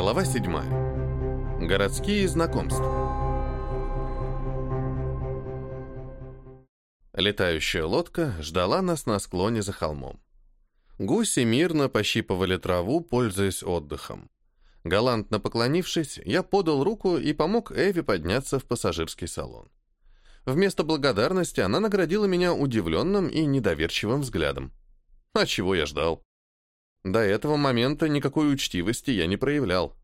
Глава 7. Городские знакомства. Летающая лодка ждала нас на склоне за холмом. Гуси мирно пощипывали траву, пользуясь отдыхом. Галантно поклонившись, я подал руку и помог Эви подняться в пассажирский салон. Вместо благодарности она наградила меня удивленным и недоверчивым взглядом. А чего я ждал? До этого момента никакой учтивости я не проявлял.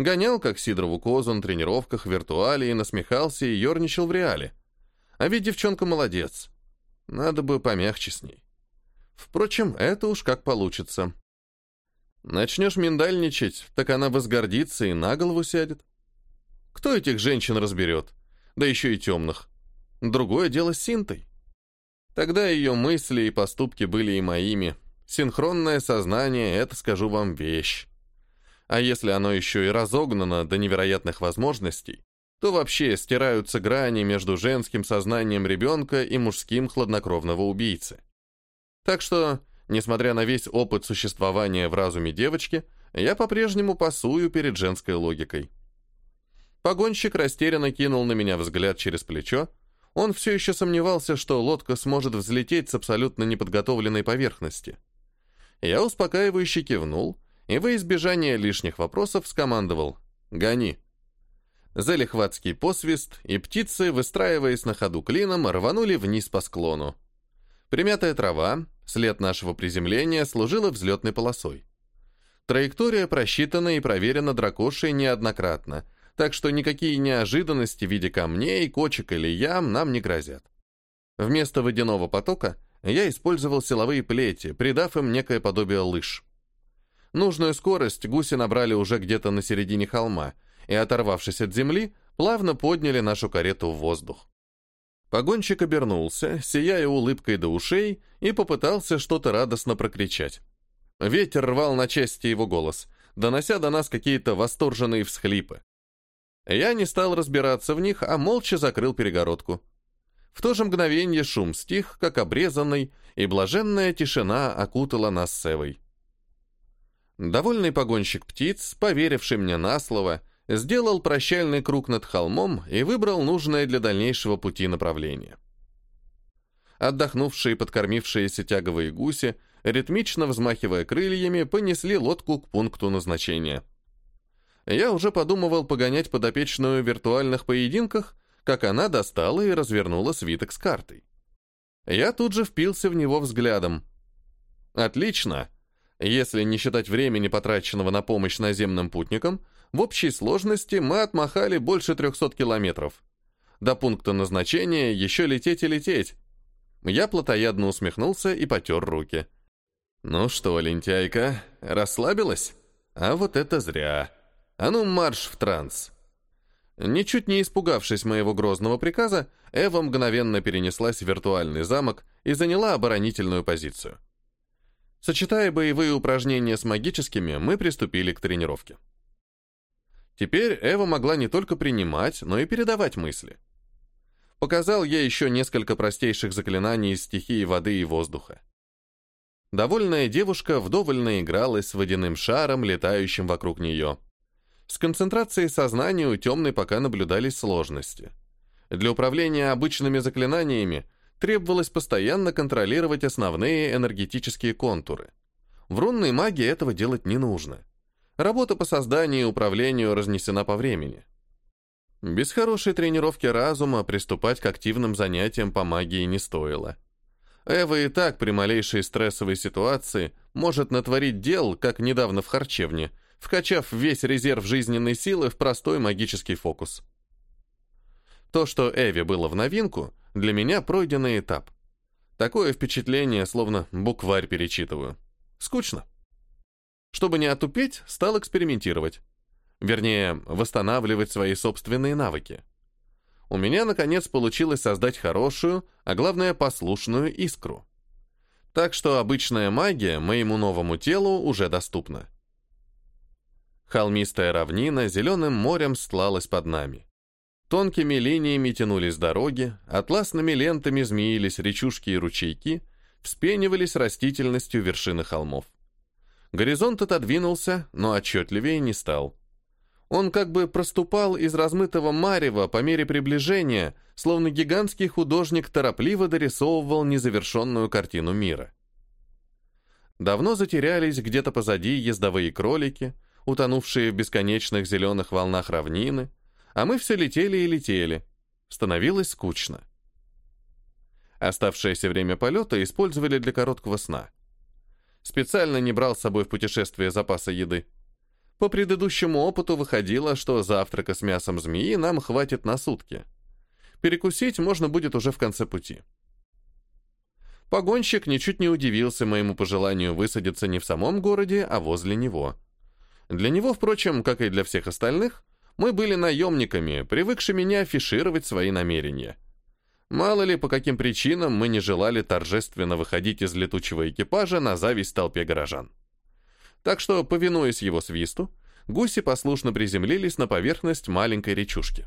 Гонял, как Сидорову козу на тренировках в виртуале и насмехался и ерничал в реале. А ведь девчонка молодец. Надо бы помягче с ней. Впрочем, это уж как получится. Начнешь миндальничать, так она возгордится и на голову сядет. Кто этих женщин разберет? Да еще и темных. Другое дело с Синтой. Тогда ее мысли и поступки были и моими, Синхронное сознание — это, скажу вам, вещь. А если оно еще и разогнано до невероятных возможностей, то вообще стираются грани между женским сознанием ребенка и мужским хладнокровного убийцы. Так что, несмотря на весь опыт существования в разуме девочки, я по-прежнему пасую перед женской логикой. Погонщик растерянно кинул на меня взгляд через плечо. Он все еще сомневался, что лодка сможет взлететь с абсолютно неподготовленной поверхности. Я успокаивающе кивнул и во избежание лишних вопросов скомандовал «Гони». Залихватский посвист, и птицы, выстраиваясь на ходу клином, рванули вниз по склону. Примятая трава, след нашего приземления, служила взлетной полосой. Траектория просчитана и проверена дракошей неоднократно, так что никакие неожиданности в виде камней, кочек или ям нам не грозят. Вместо водяного потока — я использовал силовые плети, придав им некое подобие лыж. Нужную скорость гуси набрали уже где-то на середине холма, и, оторвавшись от земли, плавно подняли нашу карету в воздух. Погонщик обернулся, сияя улыбкой до ушей, и попытался что-то радостно прокричать. Ветер рвал на части его голос, донося до нас какие-то восторженные всхлипы. Я не стал разбираться в них, а молча закрыл перегородку. В то же мгновение шум стих, как обрезанный, и блаженная тишина окутала нас с Эвой. Довольный погонщик птиц, поверивший мне на слово, сделал прощальный круг над холмом и выбрал нужное для дальнейшего пути направление. Отдохнувшие и подкормившиеся тяговые гуси, ритмично взмахивая крыльями, понесли лодку к пункту назначения. Я уже подумывал погонять подопечную в виртуальных поединках, как она достала и развернула свиток с картой. Я тут же впился в него взглядом. Отлично. Если не считать времени, потраченного на помощь наземным путникам, в общей сложности мы отмахали больше 300 километров. До пункта назначения еще лететь и лететь. Я плотоядно усмехнулся и потер руки. «Ну что, лентяйка, расслабилась? А вот это зря. А ну марш в транс!» Ничуть не испугавшись моего грозного приказа, Эва мгновенно перенеслась в виртуальный замок и заняла оборонительную позицию. Сочетая боевые упражнения с магическими, мы приступили к тренировке. Теперь Эва могла не только принимать, но и передавать мысли. Показал я еще несколько простейших заклинаний из стихии воды и воздуха. Довольная девушка вдоволь наигралась с водяным шаром, летающим вокруг нее. С концентрацией сознания у темной пока наблюдались сложности. Для управления обычными заклинаниями требовалось постоянно контролировать основные энергетические контуры. В рунной магии этого делать не нужно. Работа по созданию и управлению разнесена по времени. Без хорошей тренировки разума приступать к активным занятиям по магии не стоило. Эва и так при малейшей стрессовой ситуации может натворить дел, как недавно в харчевне, вкачав весь резерв жизненной силы в простой магический фокус. То, что Эви было в новинку, для меня пройденный этап. Такое впечатление, словно букварь перечитываю. Скучно. Чтобы не отупеть, стал экспериментировать. Вернее, восстанавливать свои собственные навыки. У меня, наконец, получилось создать хорошую, а главное, послушную искру. Так что обычная магия моему новому телу уже доступна. Холмистая равнина зеленым морем стлалась под нами. Тонкими линиями тянулись дороги, атласными лентами змеились речушки и ручейки, вспенивались растительностью вершины холмов. Горизонт отодвинулся, но отчетливее не стал. Он как бы проступал из размытого марева по мере приближения, словно гигантский художник торопливо дорисовывал незавершенную картину мира. Давно затерялись где-то позади ездовые кролики, утонувшие в бесконечных зеленых волнах равнины, а мы все летели и летели. Становилось скучно. Оставшееся время полета использовали для короткого сна. Специально не брал с собой в путешествие запаса еды. По предыдущему опыту выходило, что завтрака с мясом змеи нам хватит на сутки. Перекусить можно будет уже в конце пути. Погонщик ничуть не удивился моему пожеланию высадиться не в самом городе, а возле него. Для него, впрочем, как и для всех остальных, мы были наемниками, привыкшими не афишировать свои намерения. Мало ли, по каким причинам мы не желали торжественно выходить из летучего экипажа на зависть толпе горожан. Так что, повинуясь его свисту, гуси послушно приземлились на поверхность маленькой речушки.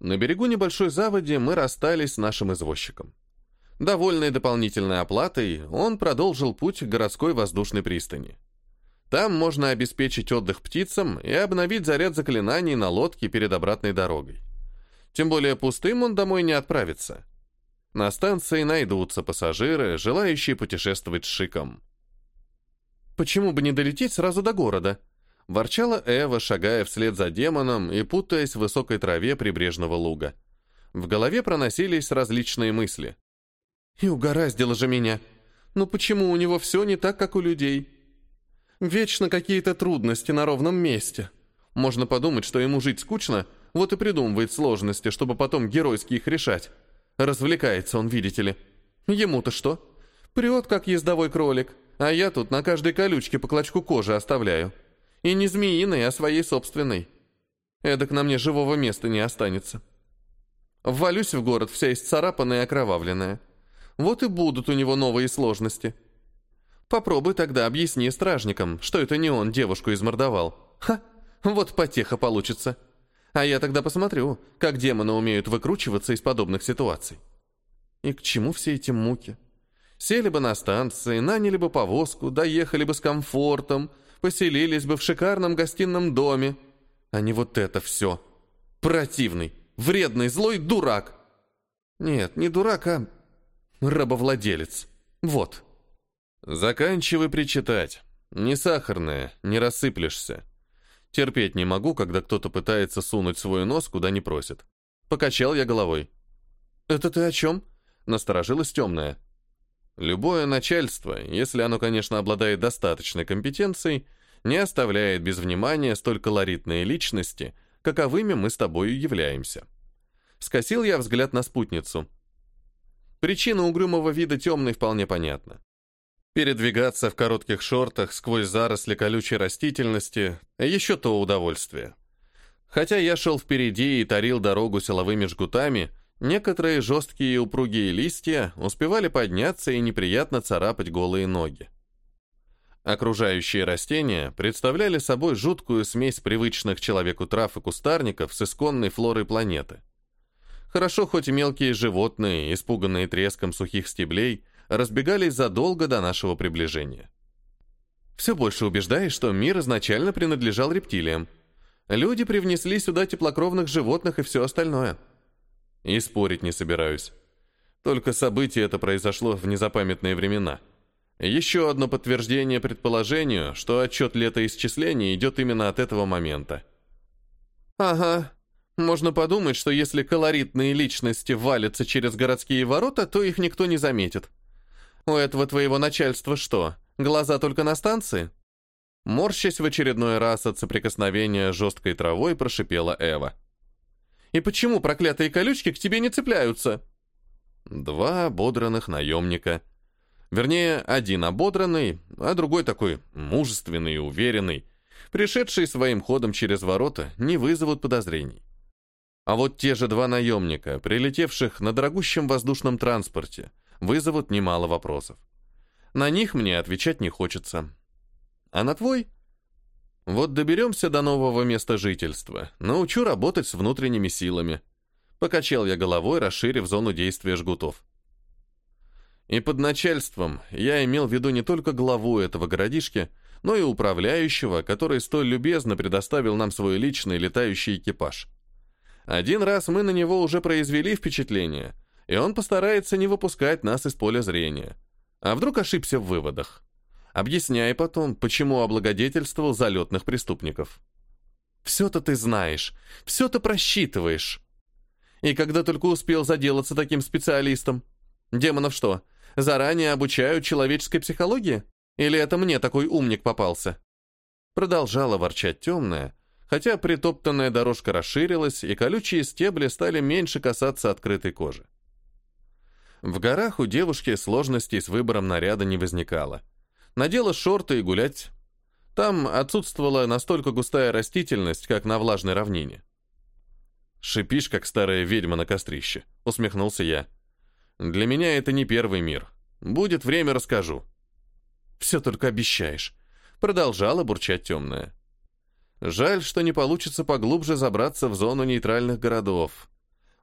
На берегу небольшой заводи мы расстались с нашим извозчиком. Довольный дополнительной оплатой, он продолжил путь к городской воздушной пристани. Там можно обеспечить отдых птицам и обновить заряд заклинаний на лодке перед обратной дорогой. Тем более пустым он домой не отправится. На станции найдутся пассажиры, желающие путешествовать с шиком. «Почему бы не долететь сразу до города?» — ворчала Эва, шагая вслед за демоном и путаясь в высокой траве прибрежного луга. В голове проносились различные мысли. «И угораздило же меня! Но почему у него все не так, как у людей?» Вечно какие-то трудности на ровном месте. Можно подумать, что ему жить скучно, вот и придумывает сложности, чтобы потом геройски их решать. Развлекается он, видите ли. Ему-то что? Прет, как ездовой кролик, а я тут на каждой колючке по клочку кожи оставляю. И не змеиной, а своей собственной. Эдак на мне живого места не останется. Ввалюсь в город, вся исцарапанная и окровавленная. Вот и будут у него новые сложности. Попробуй тогда объясни стражникам, что это не он девушку измордовал. Ха, вот потеха получится. А я тогда посмотрю, как демоны умеют выкручиваться из подобных ситуаций. И к чему все эти муки? Сели бы на станции, наняли бы повозку, доехали бы с комфортом, поселились бы в шикарном гостином доме. А не вот это все. Противный, вредный, злой дурак. Нет, не дурак, а рабовладелец. Вот. Заканчивай причитать. Не сахарная, не рассыплешься. Терпеть не могу, когда кто-то пытается сунуть свой нос, куда не просит. Покачал я головой. «Это ты о чем?» Насторожилась темная. Любое начальство, если оно, конечно, обладает достаточной компетенцией, не оставляет без внимания столь колоритные личности, каковыми мы с тобою являемся. Скосил я взгляд на спутницу. Причина угрюмого вида темной вполне понятна. Передвигаться в коротких шортах сквозь заросли колючей растительности – еще то удовольствие. Хотя я шел впереди и тарил дорогу силовыми жгутами, некоторые жесткие и упругие листья успевали подняться и неприятно царапать голые ноги. Окружающие растения представляли собой жуткую смесь привычных человеку трав и кустарников с исконной флорой планеты. Хорошо хоть мелкие животные, испуганные треском сухих стеблей – разбегались задолго до нашего приближения. Все больше убеждаясь, что мир изначально принадлежал рептилиям. Люди привнесли сюда теплокровных животных и все остальное. И спорить не собираюсь. Только событие это произошло в незапамятные времена. Еще одно подтверждение предположению, что отчет летоисчисления идет именно от этого момента. Ага, можно подумать, что если колоритные личности валятся через городские ворота, то их никто не заметит. У этого твоего начальства что, глаза только на станции?» Морщась в очередной раз от соприкосновения жесткой травой, прошипела Эва. «И почему проклятые колючки к тебе не цепляются?» Два ободранных наемника. Вернее, один ободранный, а другой такой мужественный и уверенный, пришедший своим ходом через ворота, не вызовут подозрений. А вот те же два наемника, прилетевших на дорогущем воздушном транспорте, вызовут немало вопросов. На них мне отвечать не хочется. А на твой? Вот доберемся до нового места жительства, научу работать с внутренними силами. Покачал я головой, расширив зону действия жгутов. И под начальством я имел в виду не только главу этого городишки, но и управляющего, который столь любезно предоставил нам свой личный летающий экипаж. Один раз мы на него уже произвели впечатление, и он постарается не выпускать нас из поля зрения. А вдруг ошибся в выводах? Объясняй потом, почему облагодетельствовал залетных преступников. Все-то ты знаешь, все-то просчитываешь. И когда только успел заделаться таким специалистом? Демонов что, заранее обучают человеческой психологии? Или это мне такой умник попался? Продолжала ворчать темная, хотя притоптанная дорожка расширилась, и колючие стебли стали меньше касаться открытой кожи. В горах у девушки сложностей с выбором наряда не возникало. Надела шорты и гулять. Там отсутствовала настолько густая растительность, как на влажной равнине. «Шипишь, как старая ведьма на кострище», — усмехнулся я. «Для меня это не первый мир. Будет время, расскажу». «Все только обещаешь», — продолжала бурчать темная. Жаль, что не получится поглубже забраться в зону нейтральных городов.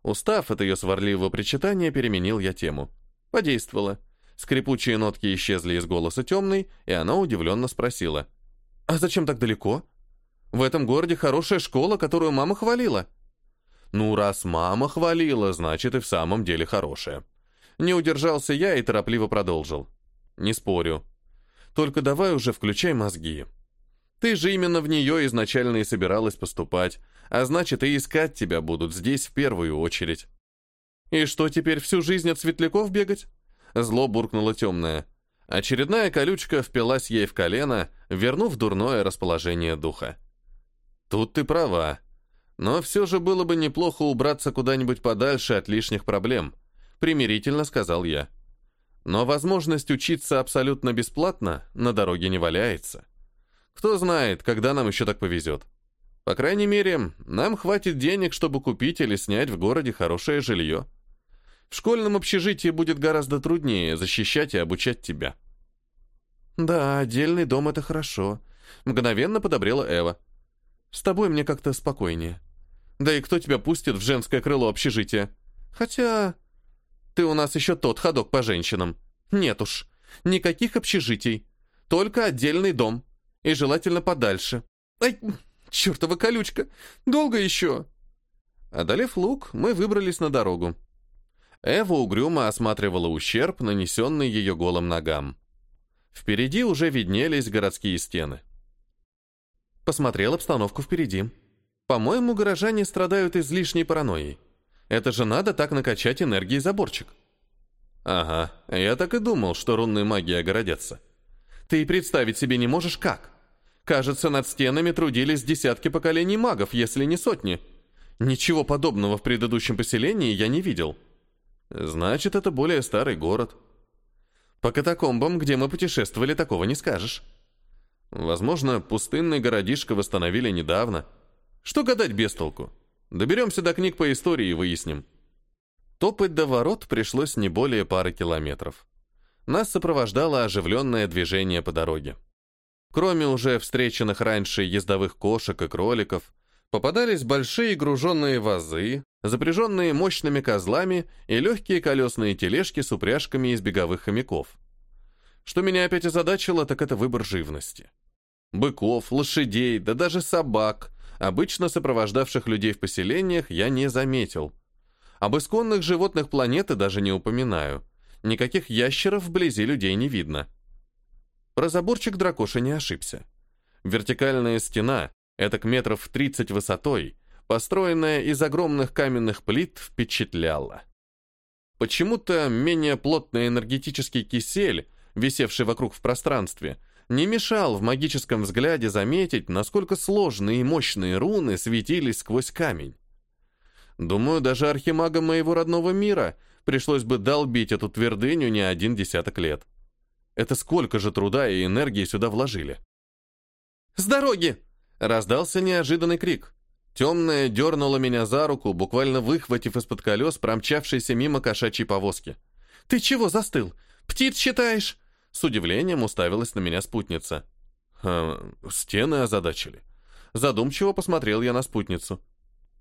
Устав от ее сварливого причитания, переменил я тему. Подействовало. Скрипучие нотки исчезли из голоса темной, и она удивленно спросила. «А зачем так далеко? В этом городе хорошая школа, которую мама хвалила». «Ну, раз мама хвалила, значит и в самом деле хорошая». Не удержался я и торопливо продолжил. «Не спорю. Только давай уже включай мозги. Ты же именно в нее изначально и собиралась поступать, а значит, и искать тебя будут здесь в первую очередь. И что, теперь всю жизнь от светляков бегать? Зло буркнуло темное. Очередная колючка впилась ей в колено, вернув дурное расположение духа. Тут ты права. Но все же было бы неплохо убраться куда-нибудь подальше от лишних проблем, примирительно сказал я. Но возможность учиться абсолютно бесплатно на дороге не валяется. Кто знает, когда нам еще так повезет. По крайней мере, нам хватит денег, чтобы купить или снять в городе хорошее жилье. В школьном общежитии будет гораздо труднее защищать и обучать тебя. Да, отдельный дом — это хорошо. Мгновенно подобрела Эва. С тобой мне как-то спокойнее. Да и кто тебя пустит в женское крыло общежития? Хотя... Ты у нас еще тот ходок по женщинам. Нет уж, никаких общежитий. Только отдельный дом. И желательно подальше. Ай, чертова колючка! Долго еще? Одолев луг, мы выбрались на дорогу. Эва угрюмо осматривала ущерб, нанесенный ее голым ногам. Впереди уже виднелись городские стены. Посмотрел обстановку впереди. По-моему, горожане страдают излишней паранойей. Это же надо так накачать энергией заборчик. Ага, я так и думал, что рунные маги огородятся. Ты и представить себе не можешь как. Кажется, над стенами трудились десятки поколений магов, если не сотни. Ничего подобного в предыдущем поселении я не видел. Значит, это более старый город. По катакомбам, где мы путешествовали, такого не скажешь. Возможно, пустынный городишко восстановили недавно. Что гадать без толку? Доберемся до книг по истории и выясним. Топать до ворот пришлось не более пары километров. Нас сопровождало оживленное движение по дороге. Кроме уже встреченных раньше ездовых кошек и кроликов, попадались большие груженные вазы, запряженные мощными козлами и легкие колесные тележки с упряжками из беговых хомяков. Что меня опять озадачило, так это выбор живности. Быков, лошадей, да даже собак, обычно сопровождавших людей в поселениях, я не заметил. Об исконных животных планеты даже не упоминаю. Никаких ящеров вблизи людей не видно. Про заборчик дракоша не ошибся. Вертикальная стена, это к метров 30 высотой, построенная из огромных каменных плит, впечатляла. Почему-то менее плотный энергетический кисель, висевший вокруг в пространстве, не мешал в магическом взгляде заметить, насколько сложные и мощные руны светились сквозь камень. Думаю, даже архимагам моего родного мира пришлось бы долбить эту твердыню не один десяток лет. Это сколько же труда и энергии сюда вложили? «С дороги!» — раздался неожиданный крик. Темная дернула меня за руку, буквально выхватив из-под колес промчавшейся мимо кошачьей повозки. «Ты чего застыл? Птиц считаешь?» С удивлением уставилась на меня спутница. «Хм, стены озадачили». Задумчиво посмотрел я на спутницу.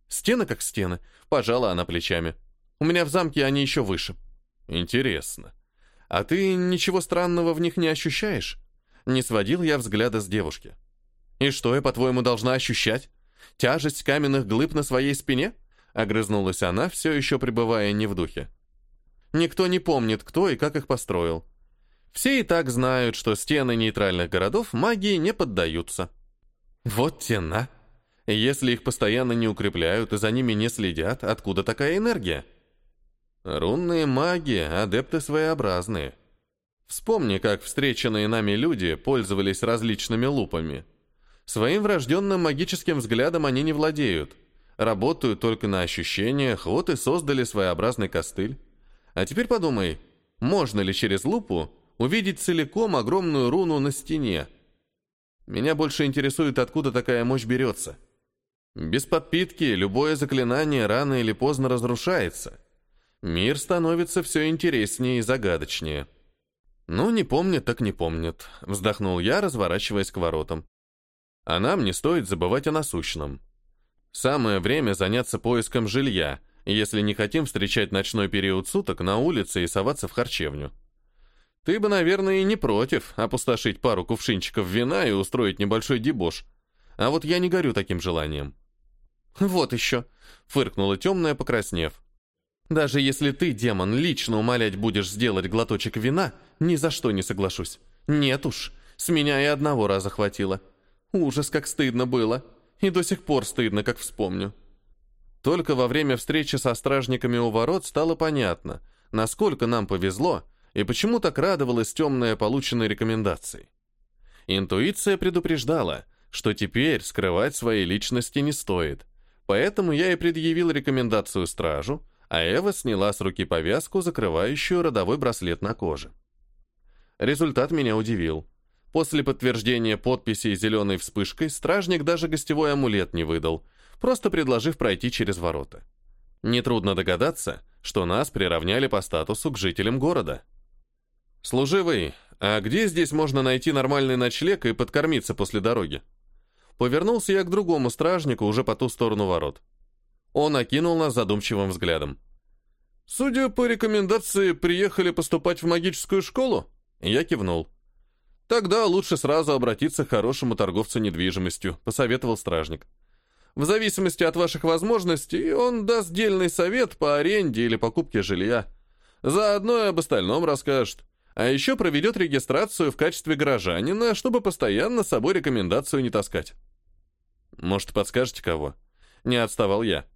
«Стены как стены», — пожала она плечами. «У меня в замке они еще выше». «Интересно. А ты ничего странного в них не ощущаешь?» Не сводил я взгляда с девушки. «И что я, по-твоему, должна ощущать? Тяжесть каменных глыб на своей спине?» Огрызнулась она, все еще пребывая не в духе. Никто не помнит, кто и как их построил. Все и так знают, что стены нейтральных городов магии не поддаются. Вот тена. Если их постоянно не укрепляют и за ними не следят, откуда такая энергия? Рунные маги, адепты своеобразные. Вспомни, как встреченные нами люди пользовались различными лупами. Своим врожденным магическим взглядом они не владеют. Работают только на ощущениях, вот и создали своеобразный костыль. А теперь подумай, можно ли через лупу увидеть целиком огромную руну на стене? Меня больше интересует, откуда такая мощь берется. Без подпитки любое заклинание рано или поздно разрушается. Мир становится все интереснее и загадочнее. «Ну, не помнят, так не помнят», — вздохнул я, разворачиваясь к воротам. «А нам не стоит забывать о насущном. Самое время заняться поиском жилья, если не хотим встречать ночной период суток на улице и соваться в харчевню. Ты бы, наверное, и не против опустошить пару кувшинчиков вина и устроить небольшой дебош. А вот я не горю таким желанием». «Вот еще», — фыркнула темная, покраснев. «Даже если ты, демон, лично умолять будешь сделать глоточек вина, ни за что не соглашусь. Нет уж, с меня и одного раза хватило. Ужас, как стыдно было. И до сих пор стыдно, как вспомню». Только во время встречи со стражниками у ворот стало понятно, насколько нам повезло и почему так радовалась темная полученной рекомендацией. Интуиция предупреждала, что теперь скрывать свои личности не стоит, Поэтому я и предъявил рекомендацию стражу, а Эва сняла с руки повязку, закрывающую родовой браслет на коже. Результат меня удивил. После подтверждения подписи зеленой вспышкой стражник даже гостевой амулет не выдал, просто предложив пройти через ворота. Нетрудно догадаться, что нас приравняли по статусу к жителям города. «Служивый, а где здесь можно найти нормальный ночлег и подкормиться после дороги?» Повернулся я к другому стражнику уже по ту сторону ворот. Он окинул нас задумчивым взглядом. «Судя по рекомендации, приехали поступать в магическую школу?» Я кивнул. «Тогда лучше сразу обратиться к хорошему торговцу недвижимостью», — посоветовал стражник. «В зависимости от ваших возможностей, он даст дельный совет по аренде или покупке жилья. Заодно и об остальном расскажет. А еще проведет регистрацию в качестве горожанина, чтобы постоянно с собой рекомендацию не таскать». Может, подскажете кого?» Не отставал я.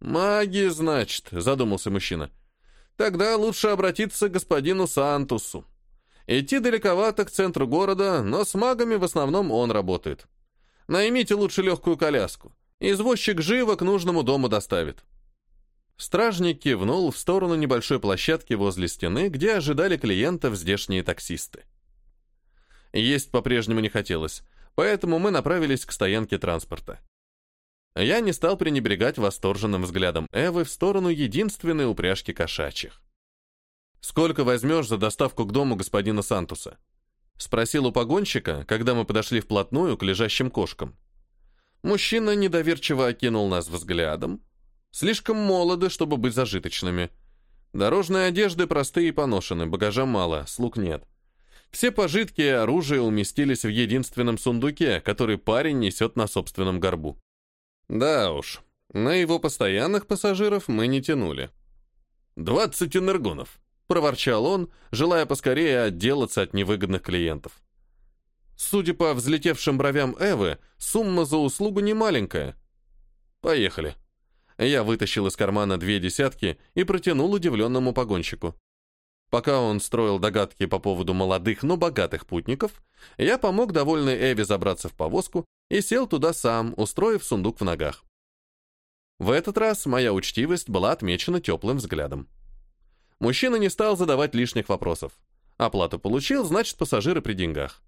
«Маги, значит», — задумался мужчина. «Тогда лучше обратиться к господину Сантусу. Идти далековато к центру города, но с магами в основном он работает. Наймите лучше легкую коляску. Извозчик живо к нужному дому доставит». Стражник кивнул в сторону небольшой площадки возле стены, где ожидали клиентов здешние таксисты. Есть по-прежнему не хотелось, поэтому мы направились к стоянке транспорта. Я не стал пренебрегать восторженным взглядом Эвы в сторону единственной упряжки кошачьих. «Сколько возьмешь за доставку к дому господина Сантуса?» Спросил у погонщика, когда мы подошли вплотную к лежащим кошкам. Мужчина недоверчиво окинул нас взглядом. Слишком молоды, чтобы быть зажиточными. Дорожные одежды простые и поношены, багажа мало, слуг нет. Все пожитки и оружие уместились в единственном сундуке, который парень несет на собственном горбу. Да уж, на его постоянных пассажиров мы не тянули. «Двадцать энергонов», — проворчал он, желая поскорее отделаться от невыгодных клиентов. Судя по взлетевшим бровям Эвы, сумма за услугу не маленькая. «Поехали». Я вытащил из кармана две десятки и протянул удивленному погонщику. Пока он строил догадки по поводу молодых, но богатых путников, я помог довольной Эви забраться в повозку и сел туда сам, устроив сундук в ногах. В этот раз моя учтивость была отмечена теплым взглядом. Мужчина не стал задавать лишних вопросов. Оплату получил, значит, пассажиры при деньгах.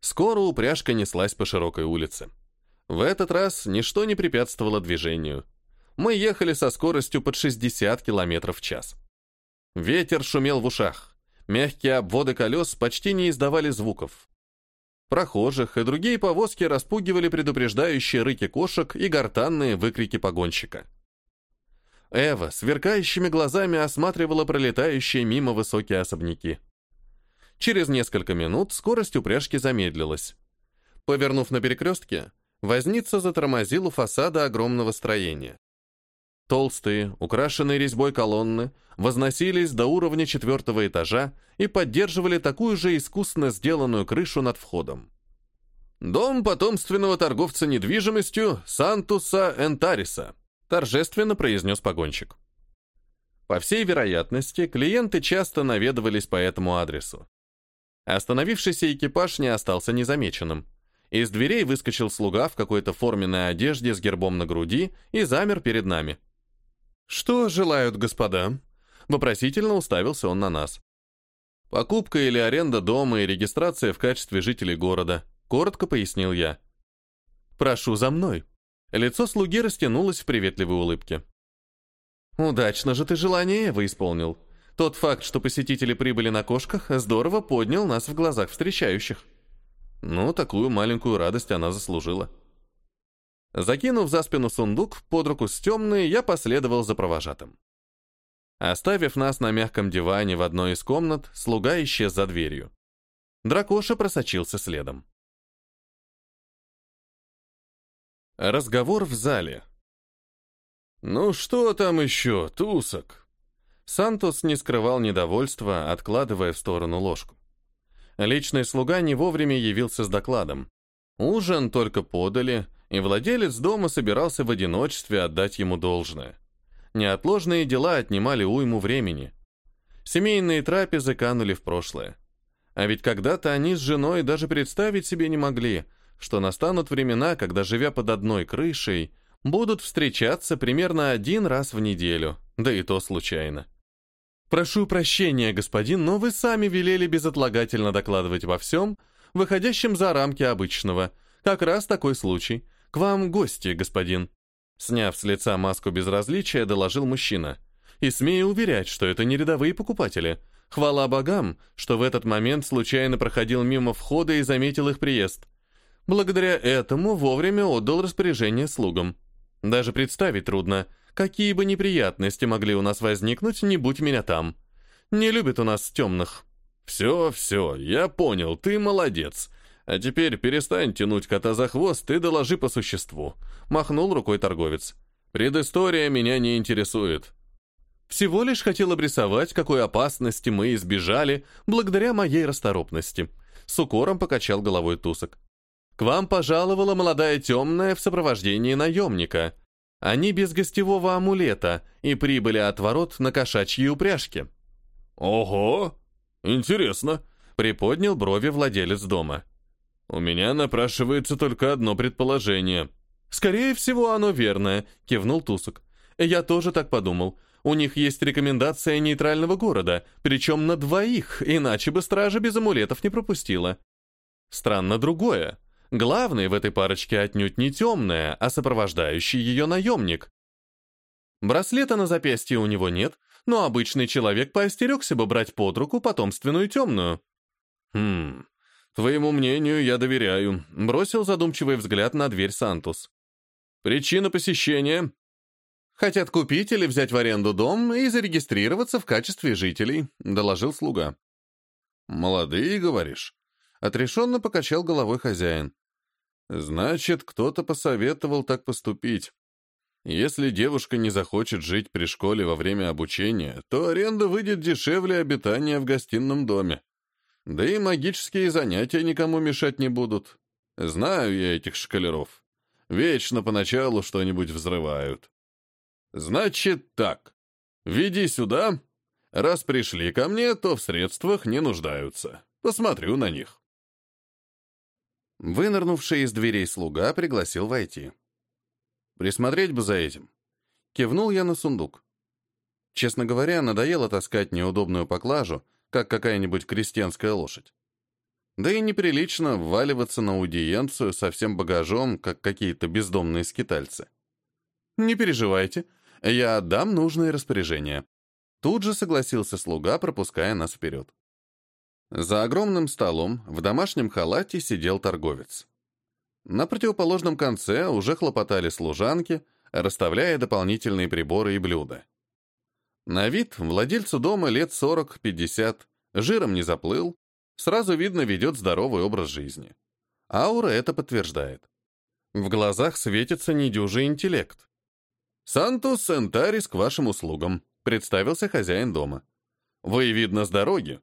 Скоро упряжка неслась по широкой улице. В этот раз ничто не препятствовало движению. Мы ехали со скоростью под 60 км в час. Ветер шумел в ушах. Мягкие обводы колес почти не издавали звуков. Прохожих и другие повозки распугивали предупреждающие рыки кошек и гортанные выкрики погонщика. Эва сверкающими глазами осматривала пролетающие мимо высокие особняки. Через несколько минут скорость упряжки замедлилась. Повернув на перекрестке, возница затормозил у фасада огромного строения. Толстые, украшенные резьбой колонны, возносились до уровня четвертого этажа и поддерживали такую же искусно сделанную крышу над входом. «Дом потомственного торговца недвижимостью Сантуса Энтариса», торжественно произнес погонщик. По всей вероятности, клиенты часто наведывались по этому адресу. Остановившийся экипаж не остался незамеченным. Из дверей выскочил слуга в какой-то форменной одежде с гербом на груди и замер перед нами. «Что желают господа?» Вопросительно уставился он на нас. «Покупка или аренда дома и регистрация в качестве жителей города», коротко пояснил я. «Прошу за мной». Лицо слуги растянулось в приветливой улыбке. «Удачно же ты желание Эвы исполнил. Тот факт, что посетители прибыли на кошках, здорово поднял нас в глазах встречающих». Ну, такую маленькую радость она заслужила. Закинув за спину сундук, под руку с темной, я последовал за провожатым. Оставив нас на мягком диване в одной из комнат, слуга исчез за дверью. Дракоша просочился следом. Разговор в зале. «Ну что там еще, тусок?» Сантос не скрывал недовольства, откладывая в сторону ложку. Личный слуга не вовремя явился с докладом. Ужин только подали, и владелец дома собирался в одиночестве отдать ему должное. Неотложные дела отнимали уйму времени. Семейные трапезы канули в прошлое. А ведь когда-то они с женой даже представить себе не могли, что настанут времена, когда, живя под одной крышей, будут встречаться примерно один раз в неделю, да и то случайно. «Прошу прощения, господин, но вы сами велели безотлагательно докладывать во всем, выходящем за рамки обычного. Как раз такой случай. «К вам гости, господин». Сняв с лица маску безразличия, доложил мужчина. «И смею уверять, что это не рядовые покупатели. Хвала богам, что в этот момент случайно проходил мимо входа и заметил их приезд. Благодаря этому вовремя отдал распоряжение слугам. Даже представить трудно, какие бы неприятности могли у нас возникнуть, не будь меня там. Не любят у нас темных». «Все, все, я понял, ты молодец», а теперь перестань тянуть кота за хвост и доложи по существу. Махнул рукой торговец. Предыстория меня не интересует. Всего лишь хотел обрисовать, какой опасности мы избежали благодаря моей расторопности. С укором покачал головой Тусок. К вам пожаловала молодая темная в сопровождении наемника. Они без гостевого амулета и прибыли от ворот на кошачьей упряжке. «Ого! Интересно!» — приподнял брови владелец дома. У меня напрашивается только одно предположение. Скорее всего, оно верное, кивнул Тусок. Я тоже так подумал. У них есть рекомендация нейтрального города, причем на двоих, иначе бы стража без амулетов не пропустила. Странно другое. Главный в этой парочке отнюдь не темная, а сопровождающий ее наемник. Браслета на запястье у него нет, но обычный человек поостерегся бы брать под руку потомственную темную. Хм, «Твоему мнению я доверяю», — бросил задумчивый взгляд на дверь Сантус. «Причина посещения?» «Хотят купить или взять в аренду дом и зарегистрироваться в качестве жителей», — доложил слуга. «Молодые, говоришь?» — отрешенно покачал головой хозяин. «Значит, кто-то посоветовал так поступить. Если девушка не захочет жить при школе во время обучения, то аренда выйдет дешевле обитания в гостином доме. Да и магические занятия никому мешать не будут. Знаю я этих шкалеров. Вечно поначалу что-нибудь взрывают. Значит так. Веди сюда. Раз пришли ко мне, то в средствах не нуждаются. Посмотрю на них. Вынырнувший из дверей слуга пригласил войти. Присмотреть бы за этим. Кивнул я на сундук. Честно говоря, надоело таскать неудобную поклажу, как какая-нибудь крестьянская лошадь. Да и неприлично вваливаться на аудиенцию со всем багажом, как какие-то бездомные скитальцы. «Не переживайте, я отдам нужные распоряжения». Тут же согласился слуга, пропуская нас вперед. За огромным столом в домашнем халате сидел торговец. На противоположном конце уже хлопотали служанки, расставляя дополнительные приборы и блюда. На вид владельцу дома лет 40-50, жиром не заплыл, Сразу видно, ведет здоровый образ жизни. Аура это подтверждает. В глазах светится недюжий интеллект. «Сантус Сентарис к вашим услугам», — представился хозяин дома. «Вы, видно, с дороги.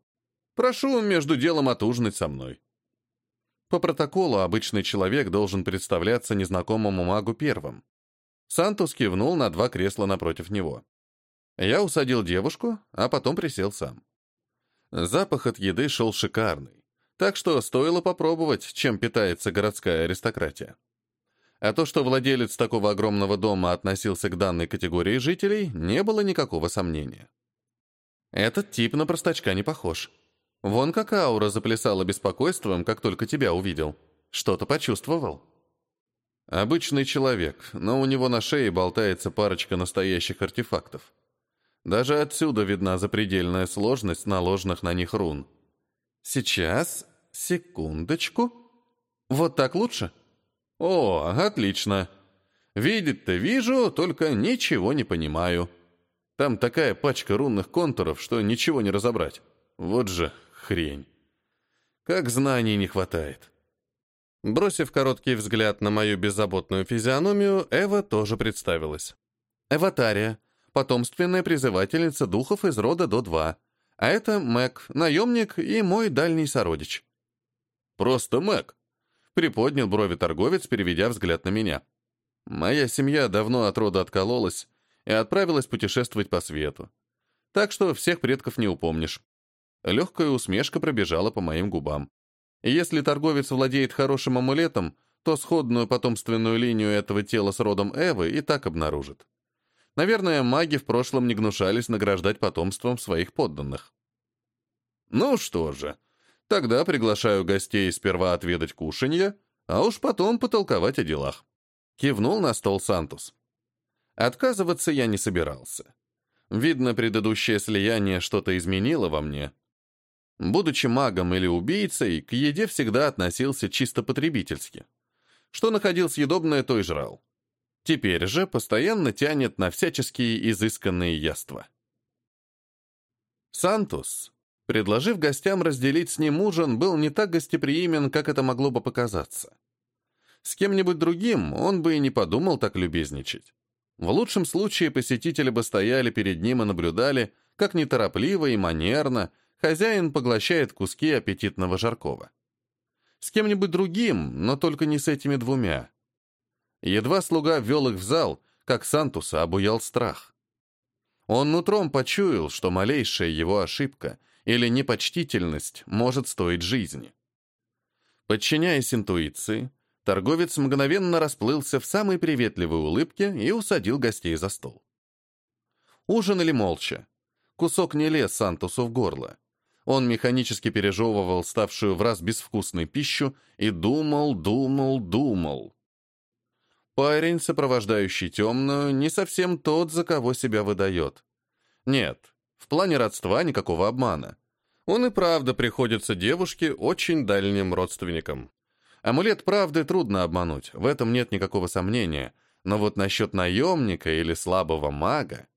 Прошу между делом отужинать со мной». По протоколу обычный человек должен представляться незнакомому магу первым. Сантус кивнул на два кресла напротив него. Я усадил девушку, а потом присел сам. Запах от еды шел шикарный, так что стоило попробовать, чем питается городская аристократия. А то, что владелец такого огромного дома относился к данной категории жителей, не было никакого сомнения. Этот тип на простачка не похож. Вон как аура заплясала беспокойством, как только тебя увидел. Что-то почувствовал. Обычный человек, но у него на шее болтается парочка настоящих артефактов. Даже отсюда видна запредельная сложность наложенных на них рун. Сейчас, секундочку. Вот так лучше? О, отлично. Видеть-то вижу, только ничего не понимаю. Там такая пачка рунных контуров, что ничего не разобрать. Вот же хрень. Как знаний не хватает. Бросив короткий взгляд на мою беззаботную физиономию, Эва тоже представилась. Эватария, потомственная призывательница духов из рода до-2. А это Мэг, наемник и мой дальний сородич. Просто Мэг. Приподнял брови торговец, переведя взгляд на меня. Моя семья давно от рода откололась и отправилась путешествовать по свету. Так что всех предков не упомнишь. Легкая усмешка пробежала по моим губам. Если торговец владеет хорошим амулетом, то сходную потомственную линию этого тела с родом Эвы и так обнаружит. Наверное, маги в прошлом не гнушались награждать потомством своих подданных. Ну что же, тогда приглашаю гостей сперва отведать кушанье, а уж потом потолковать о делах. Кивнул на стол Сантус. Отказываться я не собирался. Видно, предыдущее слияние что-то изменило во мне, Будучи магом или убийцей, к еде всегда относился чисто потребительски. Что находил съедобное, то и жрал. Теперь же постоянно тянет на всяческие изысканные яства. Сантус, предложив гостям разделить с ним ужин, был не так гостеприимен, как это могло бы показаться. С кем-нибудь другим он бы и не подумал так любезничать. В лучшем случае посетители бы стояли перед ним и наблюдали, как неторопливо и манерно хозяин поглощает куски аппетитного жаркого. С кем-нибудь другим, но только не с этими двумя. Едва слуга ввел их в зал, как Сантуса обуял страх. Он нутром почуял, что малейшая его ошибка или непочтительность может стоить жизни. Подчиняясь интуиции, торговец мгновенно расплылся в самой приветливой улыбке и усадил гостей за стол. Ужинали молча. Кусок не лез Сантусу в горло. Он механически пережевывал ставшую в раз безвкусной пищу и думал, думал, думал. Парень, сопровождающий темную, не совсем тот, за кого себя выдает. Нет, в плане родства никакого обмана. Он и правда приходится девушке очень дальним родственникам. Амулет правды трудно обмануть, в этом нет никакого сомнения, но вот насчет наемника или слабого мага...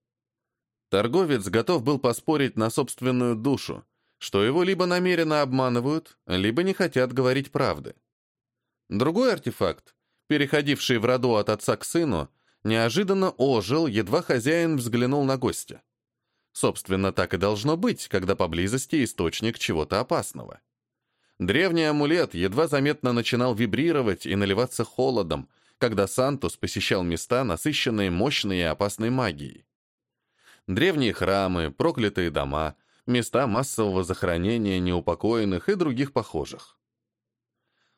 Торговец готов был поспорить на собственную душу, что его либо намеренно обманывают, либо не хотят говорить правды. Другой артефакт, переходивший в роду от отца к сыну, неожиданно ожил, едва хозяин взглянул на гостя. Собственно, так и должно быть, когда поблизости источник чего-то опасного. Древний амулет едва заметно начинал вибрировать и наливаться холодом, когда Сантус посещал места, насыщенные мощной и опасной магией. Древние храмы, проклятые дома — места массового захоронения неупокоенных и других похожих.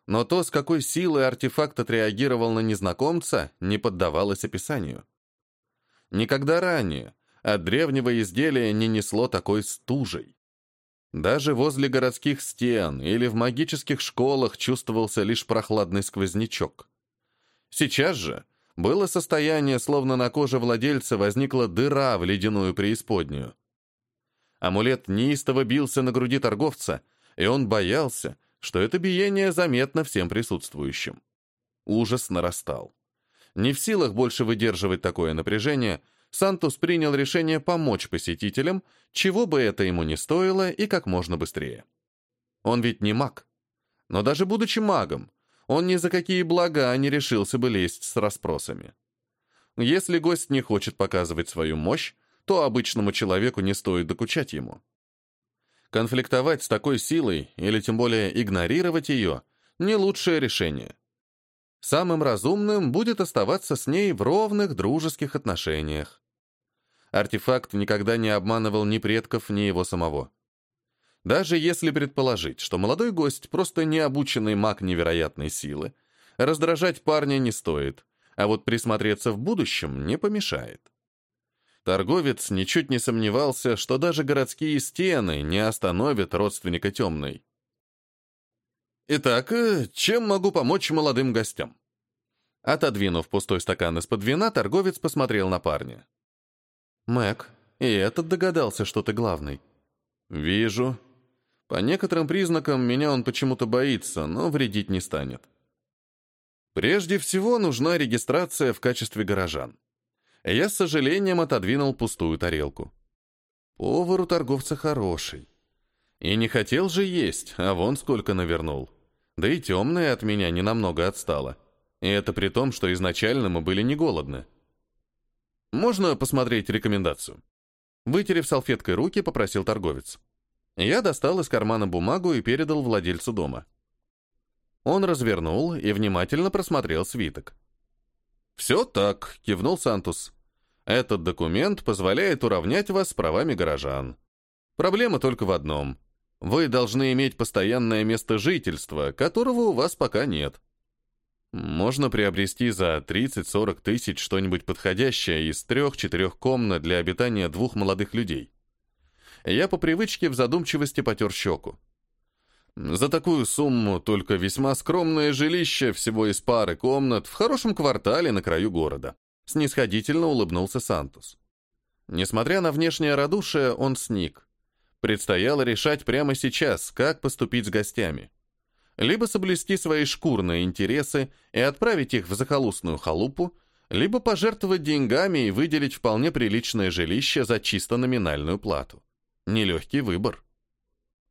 Но то, с какой силой артефакт отреагировал на незнакомца, не поддавалось описанию. Никогда ранее от древнего изделия не несло такой стужей. Даже возле городских стен или в магических школах чувствовался лишь прохладный сквознячок. Сейчас же было состояние, словно на коже владельца возникла дыра в ледяную преисподнюю. Амулет неистово бился на груди торговца, и он боялся, что это биение заметно всем присутствующим. Ужас нарастал. Не в силах больше выдерживать такое напряжение, Сантус принял решение помочь посетителям, чего бы это ему ни стоило и как можно быстрее. Он ведь не маг. Но даже будучи магом, он ни за какие блага не решился бы лезть с расспросами. Если гость не хочет показывать свою мощь, то обычному человеку не стоит докучать ему. Конфликтовать с такой силой, или тем более игнорировать ее, не лучшее решение. Самым разумным будет оставаться с ней в ровных дружеских отношениях. Артефакт никогда не обманывал ни предков, ни его самого. Даже если предположить, что молодой гость просто необученный маг невероятной силы, раздражать парня не стоит, а вот присмотреться в будущем не помешает. Торговец ничуть не сомневался, что даже городские стены не остановят родственника темной. «Итак, э, чем могу помочь молодым гостям?» Отодвинув пустой стакан из-под вина, торговец посмотрел на парня. «Мэг, и этот догадался, что ты главный». «Вижу. По некоторым признакам меня он почему-то боится, но вредить не станет. Прежде всего нужна регистрация в качестве горожан. Я с сожалением отодвинул пустую тарелку. Повар у торговца хороший. И не хотел же есть, а вон сколько навернул. Да и темная от меня ненамного отстала. И это при том, что изначально мы были не голодны. Можно посмотреть рекомендацию? Вытерев салфеткой руки, попросил торговец. Я достал из кармана бумагу и передал владельцу дома. Он развернул и внимательно просмотрел свиток. «Все так», — кивнул Сантус. «Этот документ позволяет уравнять вас с правами горожан. Проблема только в одном. Вы должны иметь постоянное место жительства, которого у вас пока нет. Можно приобрести за 30-40 тысяч что-нибудь подходящее из трех-четырех комнат для обитания двух молодых людей. Я по привычке в задумчивости потер щеку. За такую сумму только весьма скромное жилище всего из пары комнат в хорошем квартале на краю города. Снисходительно улыбнулся Сантус. Несмотря на внешнее радушие, он сник. Предстояло решать прямо сейчас, как поступить с гостями. Либо соблюсти свои шкурные интересы и отправить их в захолустную халупу, либо пожертвовать деньгами и выделить вполне приличное жилище за чисто номинальную плату. Нелегкий выбор.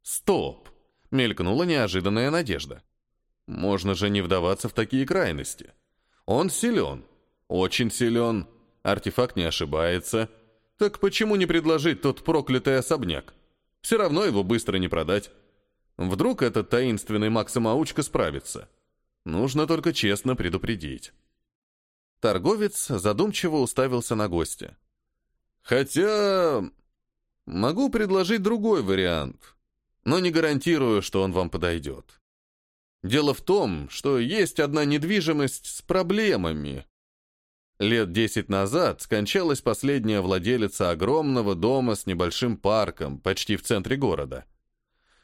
Стоп! Мелькнула неожиданная надежда. Можно же не вдаваться в такие крайности. Он силен, очень силен, артефакт не ошибается. Так почему не предложить тот проклятый особняк? Все равно его быстро не продать. Вдруг этот таинственный маг-самоучка справится. Нужно только честно предупредить. Торговец задумчиво уставился на гостя. «Хотя... могу предложить другой вариант, но не гарантирую, что он вам подойдет. Дело в том, что есть одна недвижимость с проблемами, Лет десять назад скончалась последняя владелица огромного дома с небольшим парком, почти в центре города.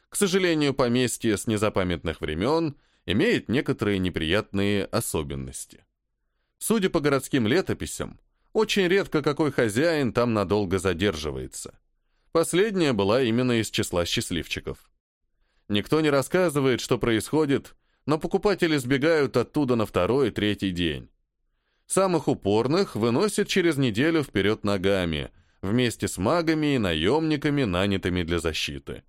К сожалению, поместье с незапамятных времен имеет некоторые неприятные особенности. Судя по городским летописям, очень редко какой хозяин там надолго задерживается. Последняя была именно из числа счастливчиков. Никто не рассказывает, что происходит, но покупатели сбегают оттуда на второй и третий день. Самых упорных выносят через неделю вперед ногами, вместе с магами и наемниками, нанятыми для защиты.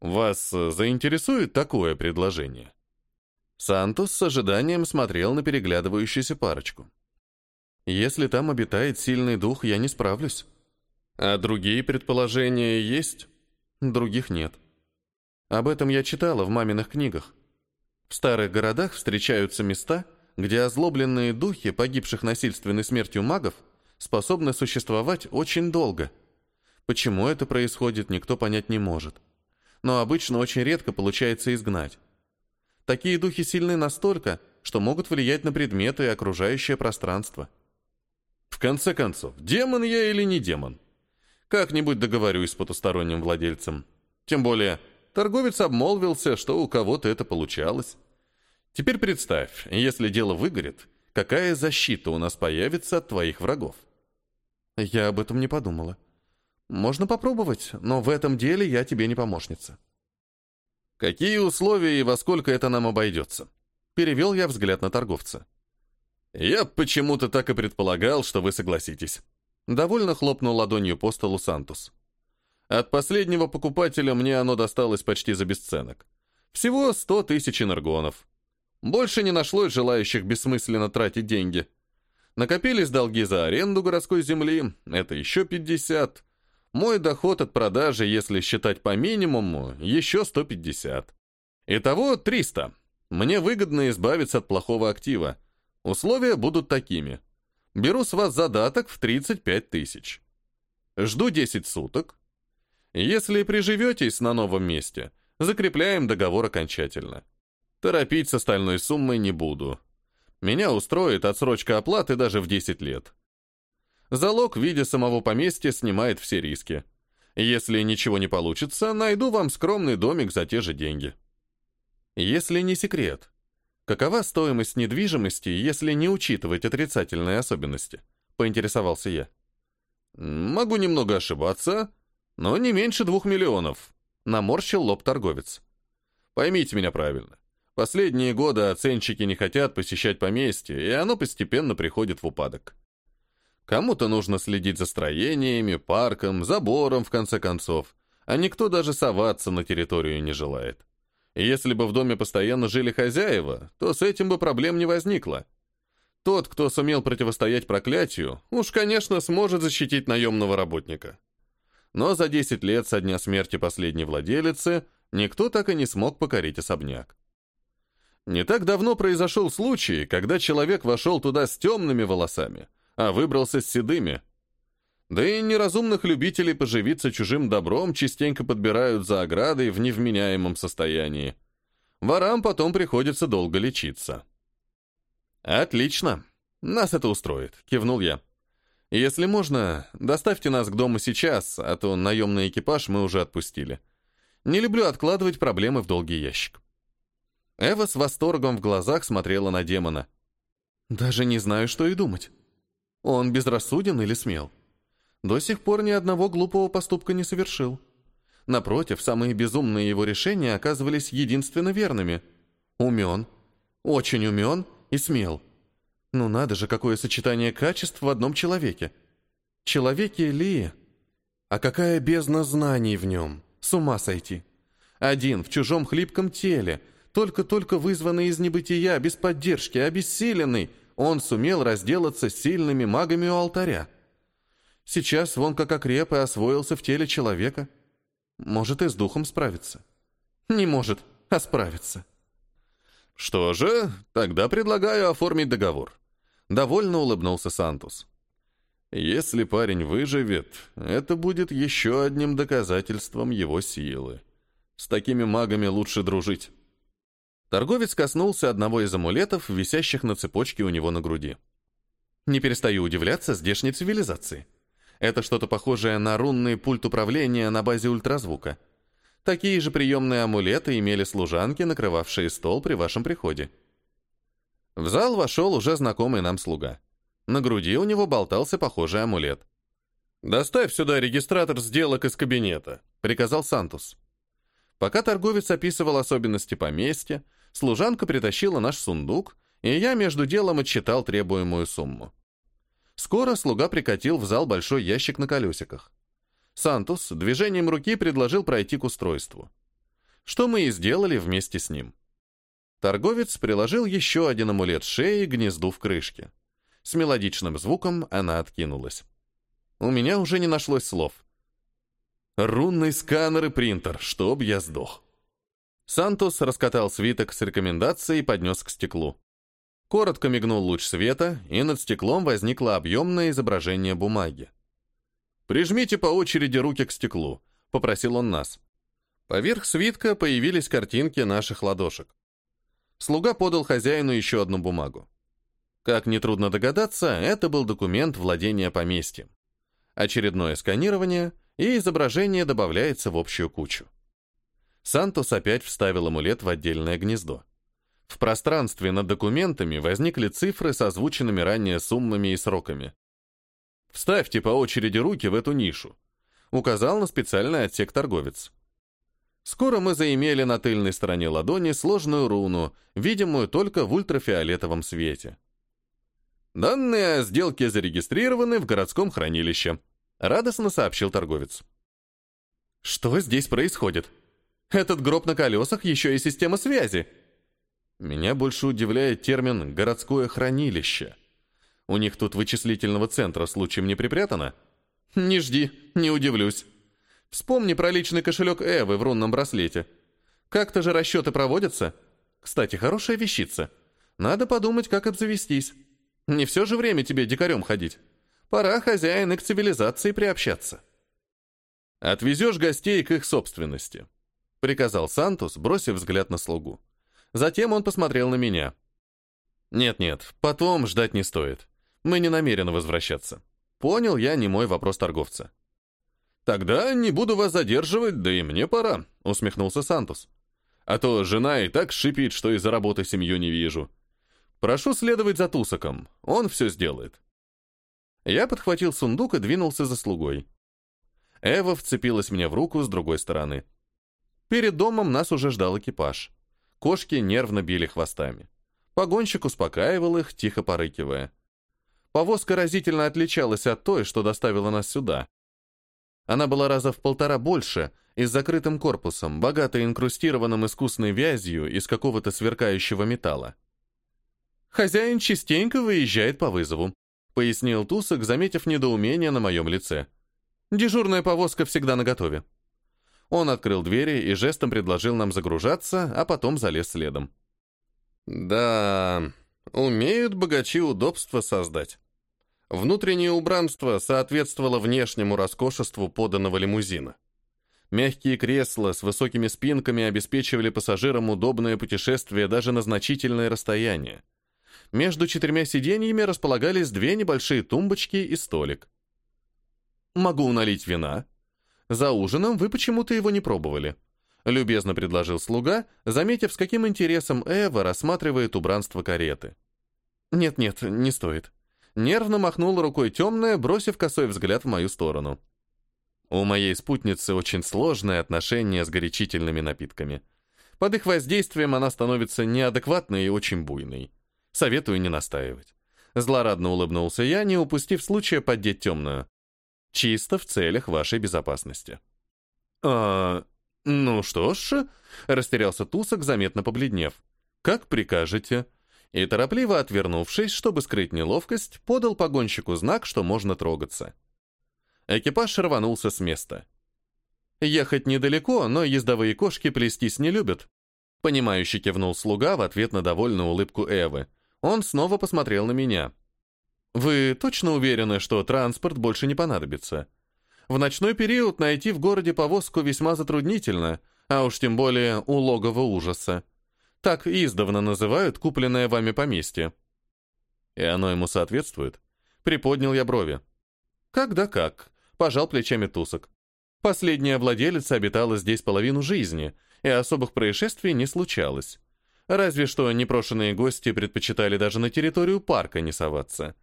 Вас э, заинтересует такое предложение? Сантос с ожиданием смотрел на переглядывающуюся парочку. Если там обитает сильный дух, я не справлюсь. А другие предположения есть? Других нет. Об этом я читала в маминых книгах. В старых городах встречаются места — где озлобленные духи, погибших насильственной смертью магов, способны существовать очень долго. Почему это происходит, никто понять не может. Но обычно очень редко получается изгнать. Такие духи сильны настолько, что могут влиять на предметы и окружающее пространство. В конце концов, демон я или не демон? Как-нибудь договорюсь с потусторонним владельцем. Тем более, торговец обмолвился, что у кого-то это получалось. Теперь представь, если дело выгорит, какая защита у нас появится от твоих врагов? Я об этом не подумала. Можно попробовать, но в этом деле я тебе не помощница. Какие условия и во сколько это нам обойдется? Перевел я взгляд на торговца. Я почему-то так и предполагал, что вы согласитесь. Довольно хлопнул ладонью по столу Сантус. От последнего покупателя мне оно досталось почти за бесценок. Всего 100 тысяч энергонов. Больше не нашлось желающих бессмысленно тратить деньги. Накопились долги за аренду городской земли, это еще 50. Мой доход от продажи, если считать по минимуму, еще 150. Итого 300. Мне выгодно избавиться от плохого актива. Условия будут такими. Беру с вас задаток в 35 тысяч. Жду 10 суток. Если приживетесь на новом месте, закрепляем договор окончательно. Торопить с остальной суммой не буду. Меня устроит отсрочка оплаты даже в 10 лет. Залог в виде самого поместья снимает все риски. Если ничего не получится, найду вам скромный домик за те же деньги. Если не секрет, какова стоимость недвижимости, если не учитывать отрицательные особенности? Поинтересовался я. Могу немного ошибаться, но не меньше двух миллионов. Наморщил лоб торговец. Поймите меня правильно. Последние годы оценщики не хотят посещать поместье, и оно постепенно приходит в упадок. Кому-то нужно следить за строениями, парком, забором, в конце концов, а никто даже соваться на территорию не желает. И если бы в доме постоянно жили хозяева, то с этим бы проблем не возникло. Тот, кто сумел противостоять проклятию, уж, конечно, сможет защитить наемного работника. Но за 10 лет со дня смерти последней владелицы никто так и не смог покорить особняк. Не так давно произошел случай, когда человек вошел туда с темными волосами, а выбрался с седыми. Да и неразумных любителей поживиться чужим добром частенько подбирают за оградой в невменяемом состоянии. Ворам потом приходится долго лечиться. «Отлично. Нас это устроит», — кивнул я. «Если можно, доставьте нас к дому сейчас, а то наемный экипаж мы уже отпустили. Не люблю откладывать проблемы в долгий ящик». Эва с восторгом в глазах смотрела на демона. «Даже не знаю, что и думать. Он безрассуден или смел? До сих пор ни одного глупого поступка не совершил. Напротив, самые безумные его решения оказывались единственно верными. Умен, очень умен и смел. Ну надо же, какое сочетание качеств в одном человеке. Человеке ли? А какая бездна знаний в нем? С ума сойти. Один, в чужом хлипком теле, только-только вызванный из небытия, без поддержки, обессиленный, он сумел разделаться с сильными магами у алтаря. Сейчас вон как окреп и освоился в теле человека. Может и с духом справиться. Не может, а справится. Что же, тогда предлагаю оформить договор. Довольно улыбнулся Сантус. Если парень выживет, это будет еще одним доказательством его силы. С такими магами лучше дружить. Торговец коснулся одного из амулетов, висящих на цепочке у него на груди. Не перестаю удивляться здешней цивилизации. Это что-то похожее на рунный пульт управления на базе ультразвука. Такие же приемные амулеты имели служанки, накрывавшие стол при вашем приходе. В зал вошел уже знакомый нам слуга. На груди у него болтался похожий амулет. «Доставь сюда регистратор сделок из кабинета», — приказал Сантус. Пока торговец описывал особенности поместья, служанка притащила наш сундук, и я между делом отчитал требуемую сумму. Скоро слуга прикатил в зал большой ящик на колесиках. Сантус движением руки предложил пройти к устройству. Что мы и сделали вместе с ним. Торговец приложил еще один амулет шеи к гнезду в крышке. С мелодичным звуком она откинулась. У меня уже не нашлось слов. Рунный сканер и принтер, чтоб я сдох. Сантос раскатал свиток с рекомендацией и поднес к стеклу. Коротко мигнул луч света, и над стеклом возникло объемное изображение бумаги. «Прижмите по очереди руки к стеклу», — попросил он нас. Поверх свитка появились картинки наших ладошек. Слуга подал хозяину еще одну бумагу. Как нетрудно догадаться, это был документ владения поместьем. Очередное сканирование, и изображение добавляется в общую кучу. Сантос опять вставил амулет в отдельное гнездо. В пространстве над документами возникли цифры с озвученными ранее суммами и сроками. «Вставьте по очереди руки в эту нишу», — указал на специальный отсек торговец. Скоро мы заимели на тыльной стороне ладони сложную руну, видимую только в ультрафиолетовом свете. «Данные о сделке зарегистрированы в городском хранилище», — радостно сообщил торговец. «Что здесь происходит?» Этот гроб на колесах еще и система связи. Меня больше удивляет термин «городское хранилище». У них тут вычислительного центра случаем не припрятано? Не жди, не удивлюсь. Вспомни про личный кошелек Эвы в рунном браслете. Как-то же расчеты проводятся. Кстати, хорошая вещица. Надо подумать, как обзавестись. Не все же время тебе дикарем ходить. Пора, хозяин, и к цивилизации приобщаться. Отвезешь гостей к их собственности. Приказал Сантус, бросив взгляд на слугу. Затем он посмотрел на меня. Нет-нет, потом ждать не стоит. Мы не намерены возвращаться. Понял я не мой вопрос торговца. «Тогда не буду вас задерживать, да и мне пора», — усмехнулся Сантус. «А то жена и так шипит, что из-за работы семью не вижу. Прошу следовать за Тусаком, он все сделает». Я подхватил сундук и двинулся за слугой. Эва вцепилась мне в руку с другой стороны. Перед домом нас уже ждал экипаж. Кошки нервно били хвостами. Погонщик успокаивал их, тихо порыкивая. Повозка разительно отличалась от той, что доставила нас сюда. Она была раза в полтора больше и с закрытым корпусом, богато инкрустированным искусной вязью из какого-то сверкающего металла. «Хозяин частенько выезжает по вызову», — пояснил Тусок, заметив недоумение на моем лице. «Дежурная повозка всегда наготове». Он открыл двери и жестом предложил нам загружаться, а потом залез следом. «Да, умеют богачи удобства создать». Внутреннее убранство соответствовало внешнему роскошеству поданного лимузина. Мягкие кресла с высокими спинками обеспечивали пассажирам удобное путешествие даже на значительное расстояние. Между четырьмя сиденьями располагались две небольшие тумбочки и столик. «Могу налить вина?» «За ужином вы почему-то его не пробовали», — любезно предложил слуга, заметив, с каким интересом Эва рассматривает убранство кареты. «Нет-нет, не стоит», Нервно махнула рукой темная, бросив косой взгляд в мою сторону. У моей спутницы очень сложное отношение с горячительными напитками. Под их воздействием она становится неадекватной и очень буйной. Советую не настаивать. Злорадно улыбнулся я, не упустив случая поддеть темную. Чисто в целях вашей безопасности. «А, ну что ж», — растерялся Тусок, заметно побледнев. «Как прикажете?» и, торопливо отвернувшись, чтобы скрыть неловкость, подал погонщику знак, что можно трогаться. Экипаж рванулся с места. Ехать недалеко, но ездовые кошки плестись не любят. Понимающе кивнул слуга в ответ на довольную улыбку Эвы. Он снова посмотрел на меня. «Вы точно уверены, что транспорт больше не понадобится? В ночной период найти в городе повозку весьма затруднительно, а уж тем более у логова ужаса. Так издавна называют купленное вами поместье. И оно ему соответствует? Приподнял я брови. Как да как, пожал плечами Тусок. Последняя владелица обитала здесь половину жизни, и особых происшествий не случалось. Разве что непрошенные гости предпочитали даже на территорию парка не соваться.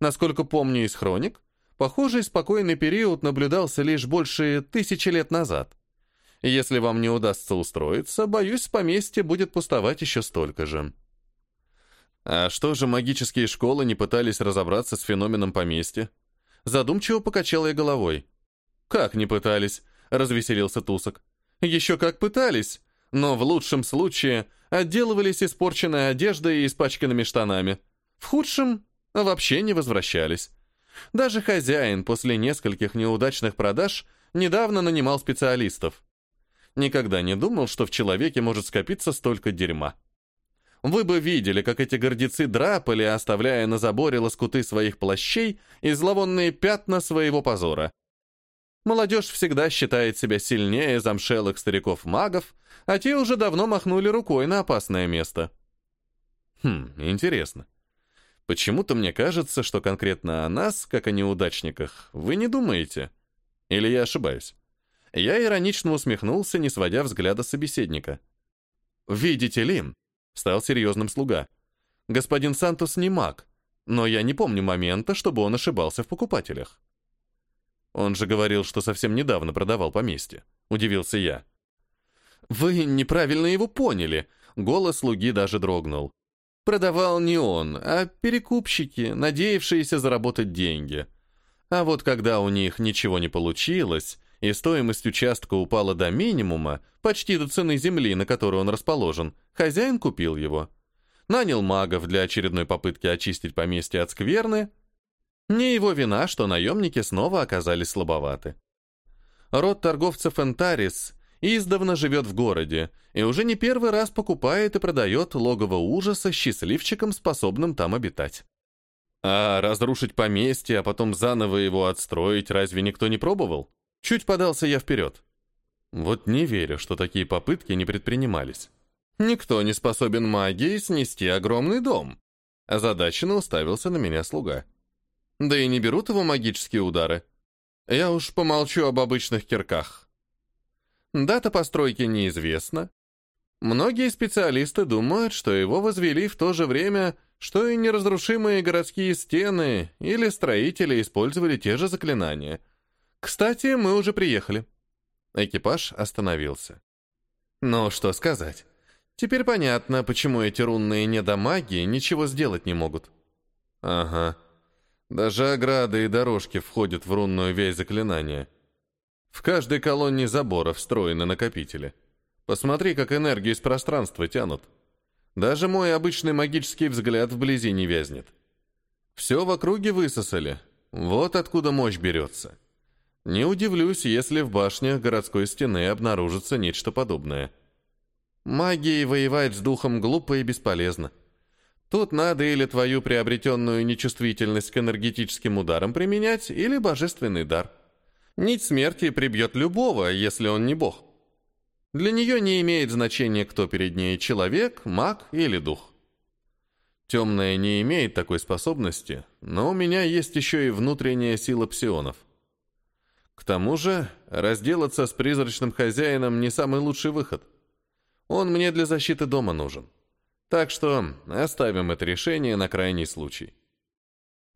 Насколько помню из хроник, похожий спокойный период наблюдался лишь больше тысячи лет назад. Если вам не удастся устроиться, боюсь, с поместья будет пустовать еще столько же. А что же магические школы не пытались разобраться с феноменом поместья? Задумчиво покачал я головой. «Как не пытались?» — развеселился Тусок. «Еще как пытались, но в лучшем случае отделывались испорченной одеждой и испачканными штанами. В худшем вообще не возвращались. Даже хозяин после нескольких неудачных продаж недавно нанимал специалистов. Никогда не думал, что в человеке может скопиться столько дерьма. Вы бы видели, как эти гордецы драпали, оставляя на заборе лоскуты своих плащей и зловонные пятна своего позора. Молодежь всегда считает себя сильнее замшелых стариков-магов, а те уже давно махнули рукой на опасное место. Хм, интересно. Почему-то мне кажется, что конкретно о нас, как о неудачниках, вы не думаете. Или я ошибаюсь? Я иронично усмехнулся, не сводя взгляда собеседника. «Видите ли», — стал серьезным слуга, — «господин Сантос не маг, но я не помню момента, чтобы он ошибался в покупателях». Он же говорил, что совсем недавно продавал поместье. Удивился я. «Вы неправильно его поняли», — голос слуги даже дрогнул. Продавал не он, а перекупщики, надеявшиеся заработать деньги. А вот когда у них ничего не получилось, и стоимость участка упала до минимума, почти до цены земли, на которой он расположен, хозяин купил его. Нанял магов для очередной попытки очистить поместье от скверны. Не его вина, что наемники снова оказались слабоваты. Род торговцев Энтарис издавна живет в городе и уже не первый раз покупает и продает логово ужаса счастливчикам, способным там обитать. А разрушить поместье, а потом заново его отстроить, разве никто не пробовал? Чуть подался я вперед. Вот не верю, что такие попытки не предпринимались. Никто не способен магией снести огромный дом. Озадаченно уставился на меня слуга. Да и не берут его магические удары. Я уж помолчу об обычных кирках. Дата постройки неизвестна. Многие специалисты думают, что его возвели в то же время, что и неразрушимые городские стены или строители использовали те же заклинания. Кстати, мы уже приехали. Экипаж остановился. Ну, что сказать. Теперь понятно, почему эти рунные недомаги ничего сделать не могут. Ага. Даже ограды и дорожки входят в рунную вязь заклинания. В каждой колонне забора встроены накопители. Посмотри, как энергию из пространства тянут. Даже мой обычный магический взгляд вблизи не вязнет. Все в округе высосали. Вот откуда мощь берется. Не удивлюсь, если в башнях городской стены обнаружится нечто подобное. Магией воевать с духом глупо и бесполезно. Тут надо или твою приобретенную нечувствительность к энергетическим ударам применять, или божественный дар. Нить смерти прибьет любого, если он не бог. Для нее не имеет значения, кто перед ней, человек, маг или дух. Темная не имеет такой способности, но у меня есть еще и внутренняя сила псионов. К тому же, разделаться с призрачным хозяином не самый лучший выход. Он мне для защиты дома нужен. Так что оставим это решение на крайний случай.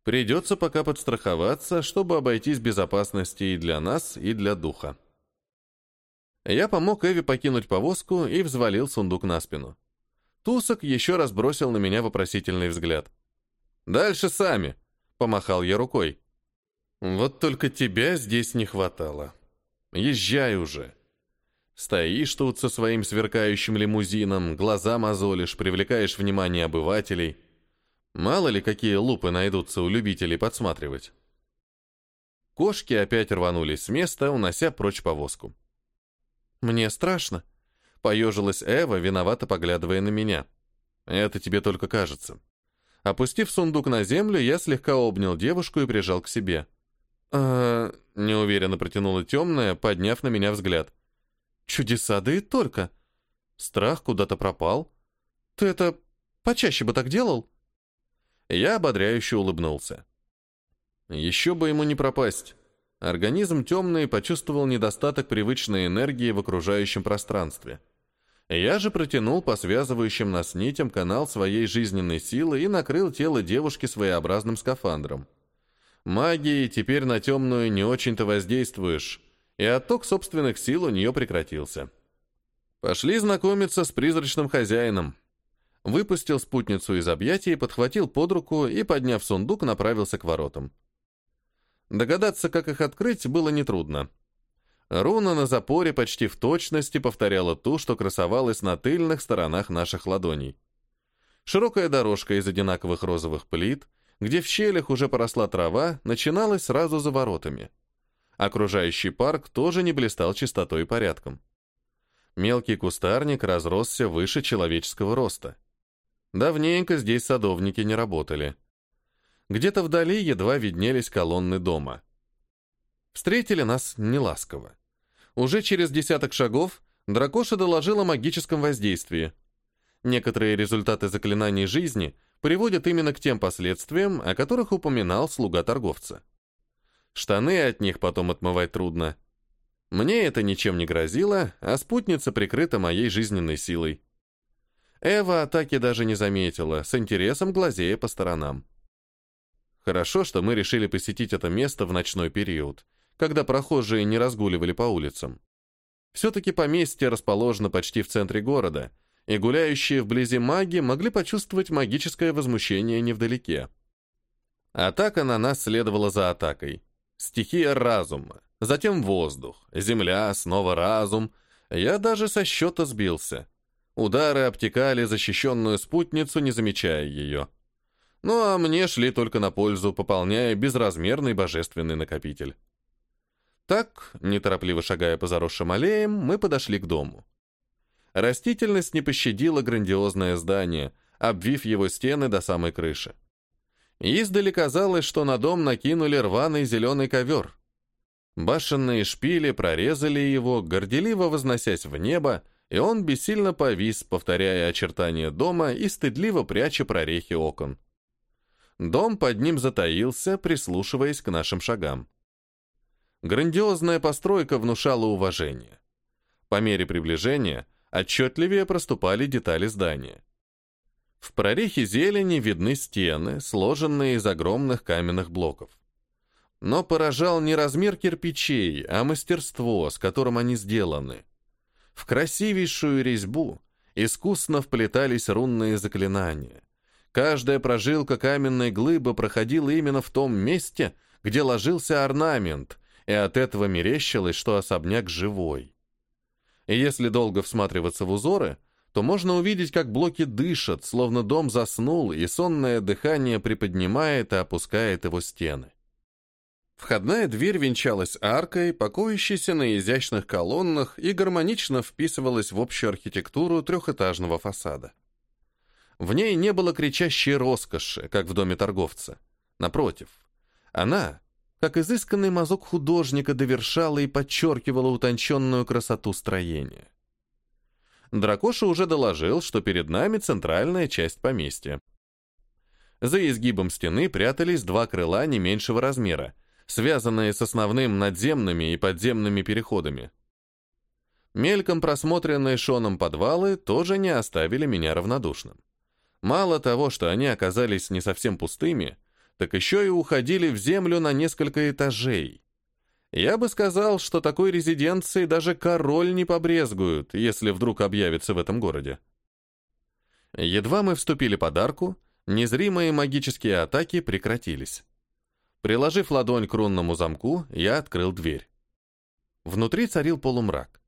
Придется пока подстраховаться, чтобы обойтись безопасности и для нас, и для духа. Я помог Эви покинуть повозку и взвалил сундук на спину. Тусок еще раз бросил на меня вопросительный взгляд. «Дальше сами», — помахал я рукой. «Вот только тебя здесь не хватало. Езжай уже». Стоишь тут со своим сверкающим лимузином, глаза мозолишь, привлекаешь внимание обывателей. Мало ли, какие лупы найдутся у любителей подсматривать. Кошки опять рванулись с места, унося прочь повозку. «Мне страшно», — поежилась Эва, виновато поглядывая на меня. «Это тебе только кажется». Опустив сундук на землю, я слегка обнял девушку и прижал к себе. «А...» — неуверенно протянула темная, подняв на меня взгляд. «Чудеса, да и только. Страх куда-то пропал. Ты это почаще бы так делал?» Я ободряюще улыбнулся. «Еще бы ему не пропасть». Организм темный почувствовал недостаток привычной энергии в окружающем пространстве. Я же протянул по связывающим нас нитям канал своей жизненной силы и накрыл тело девушки своеобразным скафандром. Магией теперь на темную не очень-то воздействуешь, и отток собственных сил у нее прекратился. Пошли знакомиться с призрачным хозяином. Выпустил спутницу из объятий, подхватил под руку и, подняв сундук, направился к воротам. Догадаться, как их открыть, было нетрудно. Руна на запоре почти в точности повторяла ту, что красовалась на тыльных сторонах наших ладоней. Широкая дорожка из одинаковых розовых плит, где в щелях уже поросла трава, начиналась сразу за воротами. Окружающий парк тоже не блистал чистотой и порядком. Мелкий кустарник разросся выше человеческого роста. Давненько здесь садовники не работали. Где-то вдали едва виднелись колонны дома. Встретили нас неласково. Уже через десяток шагов дракоша доложила о магическом воздействии. Некоторые результаты заклинаний жизни приводят именно к тем последствиям, о которых упоминал слуга торговца. Штаны от них потом отмывать трудно. Мне это ничем не грозило, а спутница прикрыта моей жизненной силой. Эва атаки даже не заметила, с интересом глазея по сторонам. Хорошо, что мы решили посетить это место в ночной период, когда прохожие не разгуливали по улицам. Все-таки поместье расположено почти в центре города, и гуляющие вблизи маги могли почувствовать магическое возмущение невдалеке. Атака на нас следовала за атакой. Стихия разума. затем воздух, земля, снова разум. Я даже со счета сбился. Удары обтекали защищенную спутницу, не замечая ее. Ну а мне шли только на пользу, пополняя безразмерный божественный накопитель. Так, неторопливо шагая по заросшим аллеям, мы подошли к дому. Растительность не пощадила грандиозное здание, обвив его стены до самой крыши. Издали казалось, что на дом накинули рваный зеленый ковер. Башенные шпили прорезали его, горделиво возносясь в небо, и он бессильно повис, повторяя очертания дома и стыдливо пряча прорехи окон. Дом под ним затаился, прислушиваясь к нашим шагам. Грандиозная постройка внушала уважение. По мере приближения отчетливее проступали детали здания. В прорехе зелени видны стены, сложенные из огромных каменных блоков. Но поражал не размер кирпичей, а мастерство, с которым они сделаны. В красивейшую резьбу искусно вплетались рунные заклинания. Каждая прожилка каменной глыбы проходила именно в том месте, где ложился орнамент, и от этого мерещилось, что особняк живой. И если долго всматриваться в узоры, то можно увидеть, как блоки дышат, словно дом заснул, и сонное дыхание приподнимает и опускает его стены. Входная дверь венчалась аркой, покоящейся на изящных колоннах и гармонично вписывалась в общую архитектуру трехэтажного фасада. В ней не было кричащей роскоши, как в доме торговца. Напротив, она, как изысканный мазок художника, довершала и подчеркивала утонченную красоту строения. Дракоша уже доложил, что перед нами центральная часть поместья. За изгибом стены прятались два крыла не меньшего размера, связанные с основным надземными и подземными переходами. Мельком просмотренные Шоном подвалы тоже не оставили меня равнодушным. Мало того, что они оказались не совсем пустыми, так еще и уходили в землю на несколько этажей. Я бы сказал, что такой резиденции даже король не побрезгует, если вдруг объявится в этом городе. Едва мы вступили под арку, незримые магические атаки прекратились. Приложив ладонь к рунному замку, я открыл дверь. Внутри царил полумрак.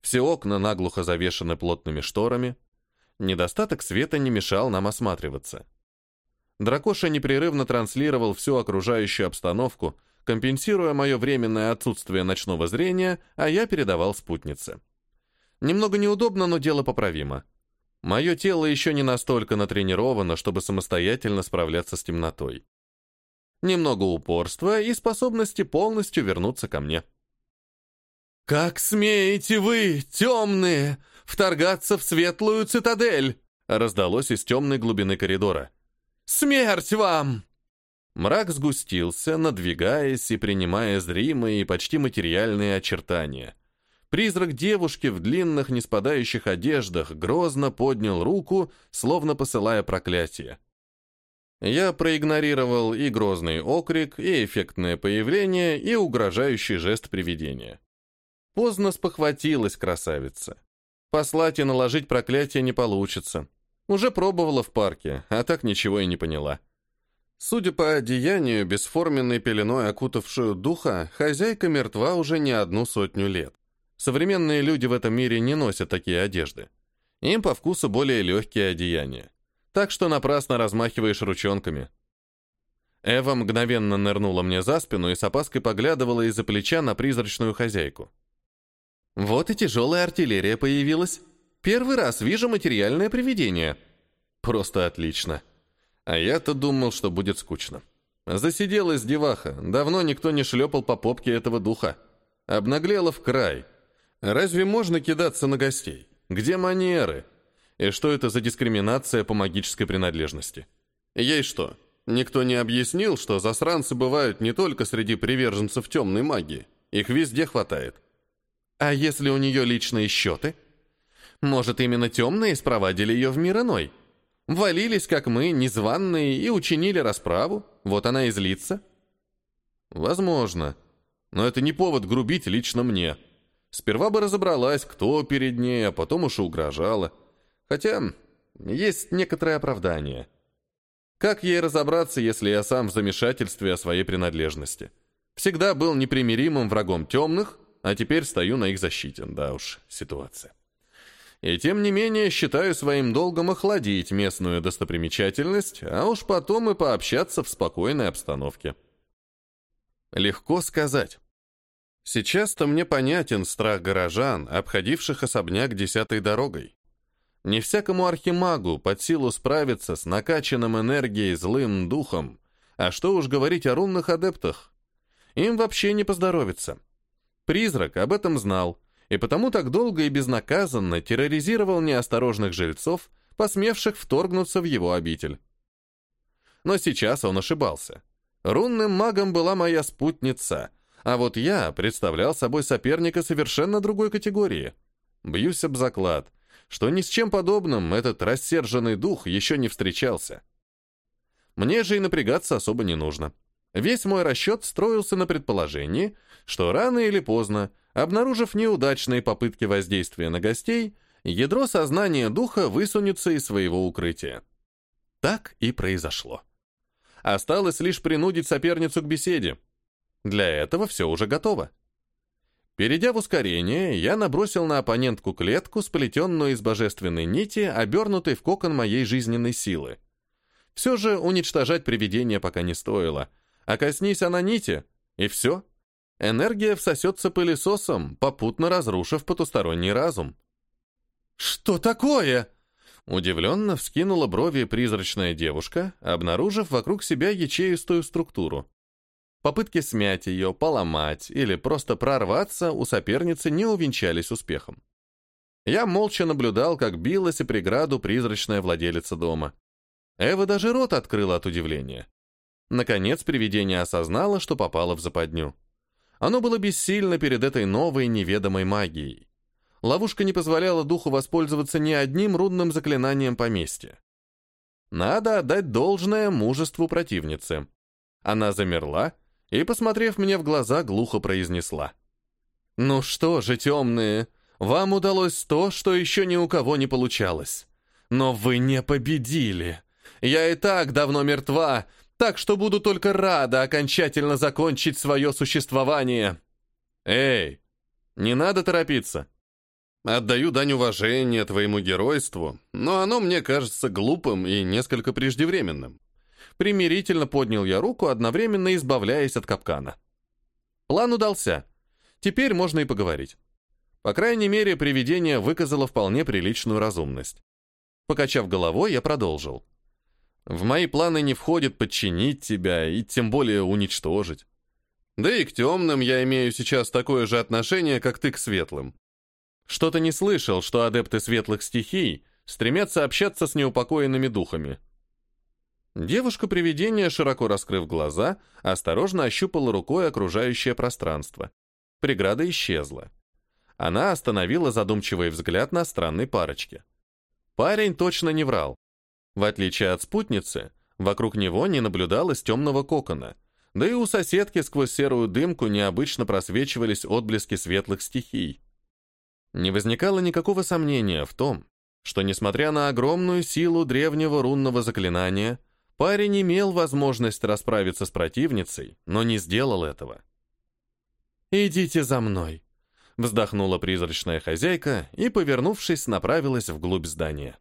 Все окна наглухо завешаны плотными шторами, Недостаток света не мешал нам осматриваться. Дракоша непрерывно транслировал всю окружающую обстановку, компенсируя мое временное отсутствие ночного зрения, а я передавал спутнице. Немного неудобно, но дело поправимо. Мое тело еще не настолько натренировано, чтобы самостоятельно справляться с темнотой. Немного упорства и способности полностью вернуться ко мне. «Как смеете вы, темные, вторгаться в светлую цитадель!» раздалось из темной глубины коридора. «Смерть вам!» Мрак сгустился, надвигаясь и принимая зримые и почти материальные очертания. Призрак девушки в длинных, неспадающих одеждах грозно поднял руку, словно посылая проклятие. Я проигнорировал и грозный окрик, и эффектное появление, и угрожающий жест привидения. Поздно спохватилась красавица. Послать и наложить проклятие не получится. Уже пробовала в парке, а так ничего и не поняла. Судя по одеянию, бесформенной пеленой окутавшую духа, хозяйка мертва уже не одну сотню лет. Современные люди в этом мире не носят такие одежды. Им по вкусу более легкие одеяния. Так что напрасно размахиваешь ручонками. Эва мгновенно нырнула мне за спину и с опаской поглядывала из-за плеча на призрачную хозяйку. Вот и тяжелая артиллерия появилась. Первый раз вижу материальное привидение. Просто отлично. А я-то думал, что будет скучно. Засиделась деваха. Давно никто не шлепал по попке этого духа. Обнаглела в край. Разве можно кидаться на гостей? Где манеры? И что это за дискриминация по магической принадлежности? Ей что, никто не объяснил, что засранцы бывают не только среди приверженцев темной магии? Их везде хватает. А если у нее личные счеты? Может, именно темные спровадили ее в мир иной? Валились, как мы, незваные, и учинили расправу? Вот она и злится? Возможно. Но это не повод грубить лично мне. Сперва бы разобралась, кто перед ней, а потом уж и угрожала. Хотя есть некоторое оправдание. Как ей разобраться, если я сам в замешательстве о своей принадлежности? Всегда был непримиримым врагом темных, а теперь стою на их защите. Да уж, ситуация. И тем не менее считаю своим долгом охладить местную достопримечательность, а уж потом и пообщаться в спокойной обстановке. Легко сказать. Сейчас-то мне понятен страх горожан, обходивших особняк десятой дорогой. Не всякому архимагу под силу справиться с накачанным энергией злым духом, а что уж говорить о рунных адептах. Им вообще не поздоровится. Призрак об этом знал, и потому так долго и безнаказанно терроризировал неосторожных жильцов, посмевших вторгнуться в его обитель. Но сейчас он ошибался. Рунным магом была моя спутница, а вот я представлял собой соперника совершенно другой категории. Бьюсь об заклад, что ни с чем подобным этот рассерженный дух еще не встречался. Мне же и напрягаться особо не нужно. Весь мой расчет строился на предположении, что рано или поздно, обнаружив неудачные попытки воздействия на гостей, ядро сознания духа высунется из своего укрытия. Так и произошло. Осталось лишь принудить соперницу к беседе, для этого все уже готово. Перейдя в ускорение, я набросил на оппонентку клетку, сплетенную из божественной нити, обернутой в кокон моей жизненной силы. Все же уничтожать привидение пока не стоило. А коснись она нити, и все. Энергия всосется пылесосом, попутно разрушив потусторонний разум. «Что такое?» Удивленно вскинула брови призрачная девушка, обнаружив вокруг себя ячеистую структуру. Попытки смять ее, поломать или просто прорваться у соперницы не увенчались успехом. Я молча наблюдал, как билась и преграду призрачная владелица дома. Эва даже рот открыла от удивления. Наконец привидение осознало, что попало в западню. Оно было бессильно перед этой новой неведомой магией. Ловушка не позволяла духу воспользоваться ни одним рудным заклинанием поместья. Надо отдать должное мужеству противницы. Она замерла, и, посмотрев мне в глаза, глухо произнесла. «Ну что же, темные, вам удалось то, что еще ни у кого не получалось. Но вы не победили. Я и так давно мертва, так что буду только рада окончательно закончить свое существование. Эй, не надо торопиться. Отдаю дань уважения твоему геройству, но оно мне кажется глупым и несколько преждевременным. Примирительно поднял я руку, одновременно избавляясь от капкана. План удался. Теперь можно и поговорить. По крайней мере, привидение выказало вполне приличную разумность. Покачав головой, я продолжил. В мои планы не входит подчинить тебя и тем более уничтожить. Да и к темным я имею сейчас такое же отношение, как ты к светлым. Что-то не слышал, что адепты светлых стихий стремятся общаться с неупокоенными духами. Девушка-привидение, широко раскрыв глаза, осторожно ощупала рукой окружающее пространство. Преграда исчезла. Она остановила задумчивый взгляд на странной парочке. Парень точно не врал. В отличие от спутницы, вокруг него не наблюдалось темного кокона, да и у соседки сквозь серую дымку необычно просвечивались отблески светлых стихий. Не возникало никакого сомнения в том, что, несмотря на огромную силу древнего рунного заклинания, Парень имел возможность расправиться с противницей, но не сделал этого. «Идите за мной», — вздохнула призрачная хозяйка и, повернувшись, направилась вглубь здания.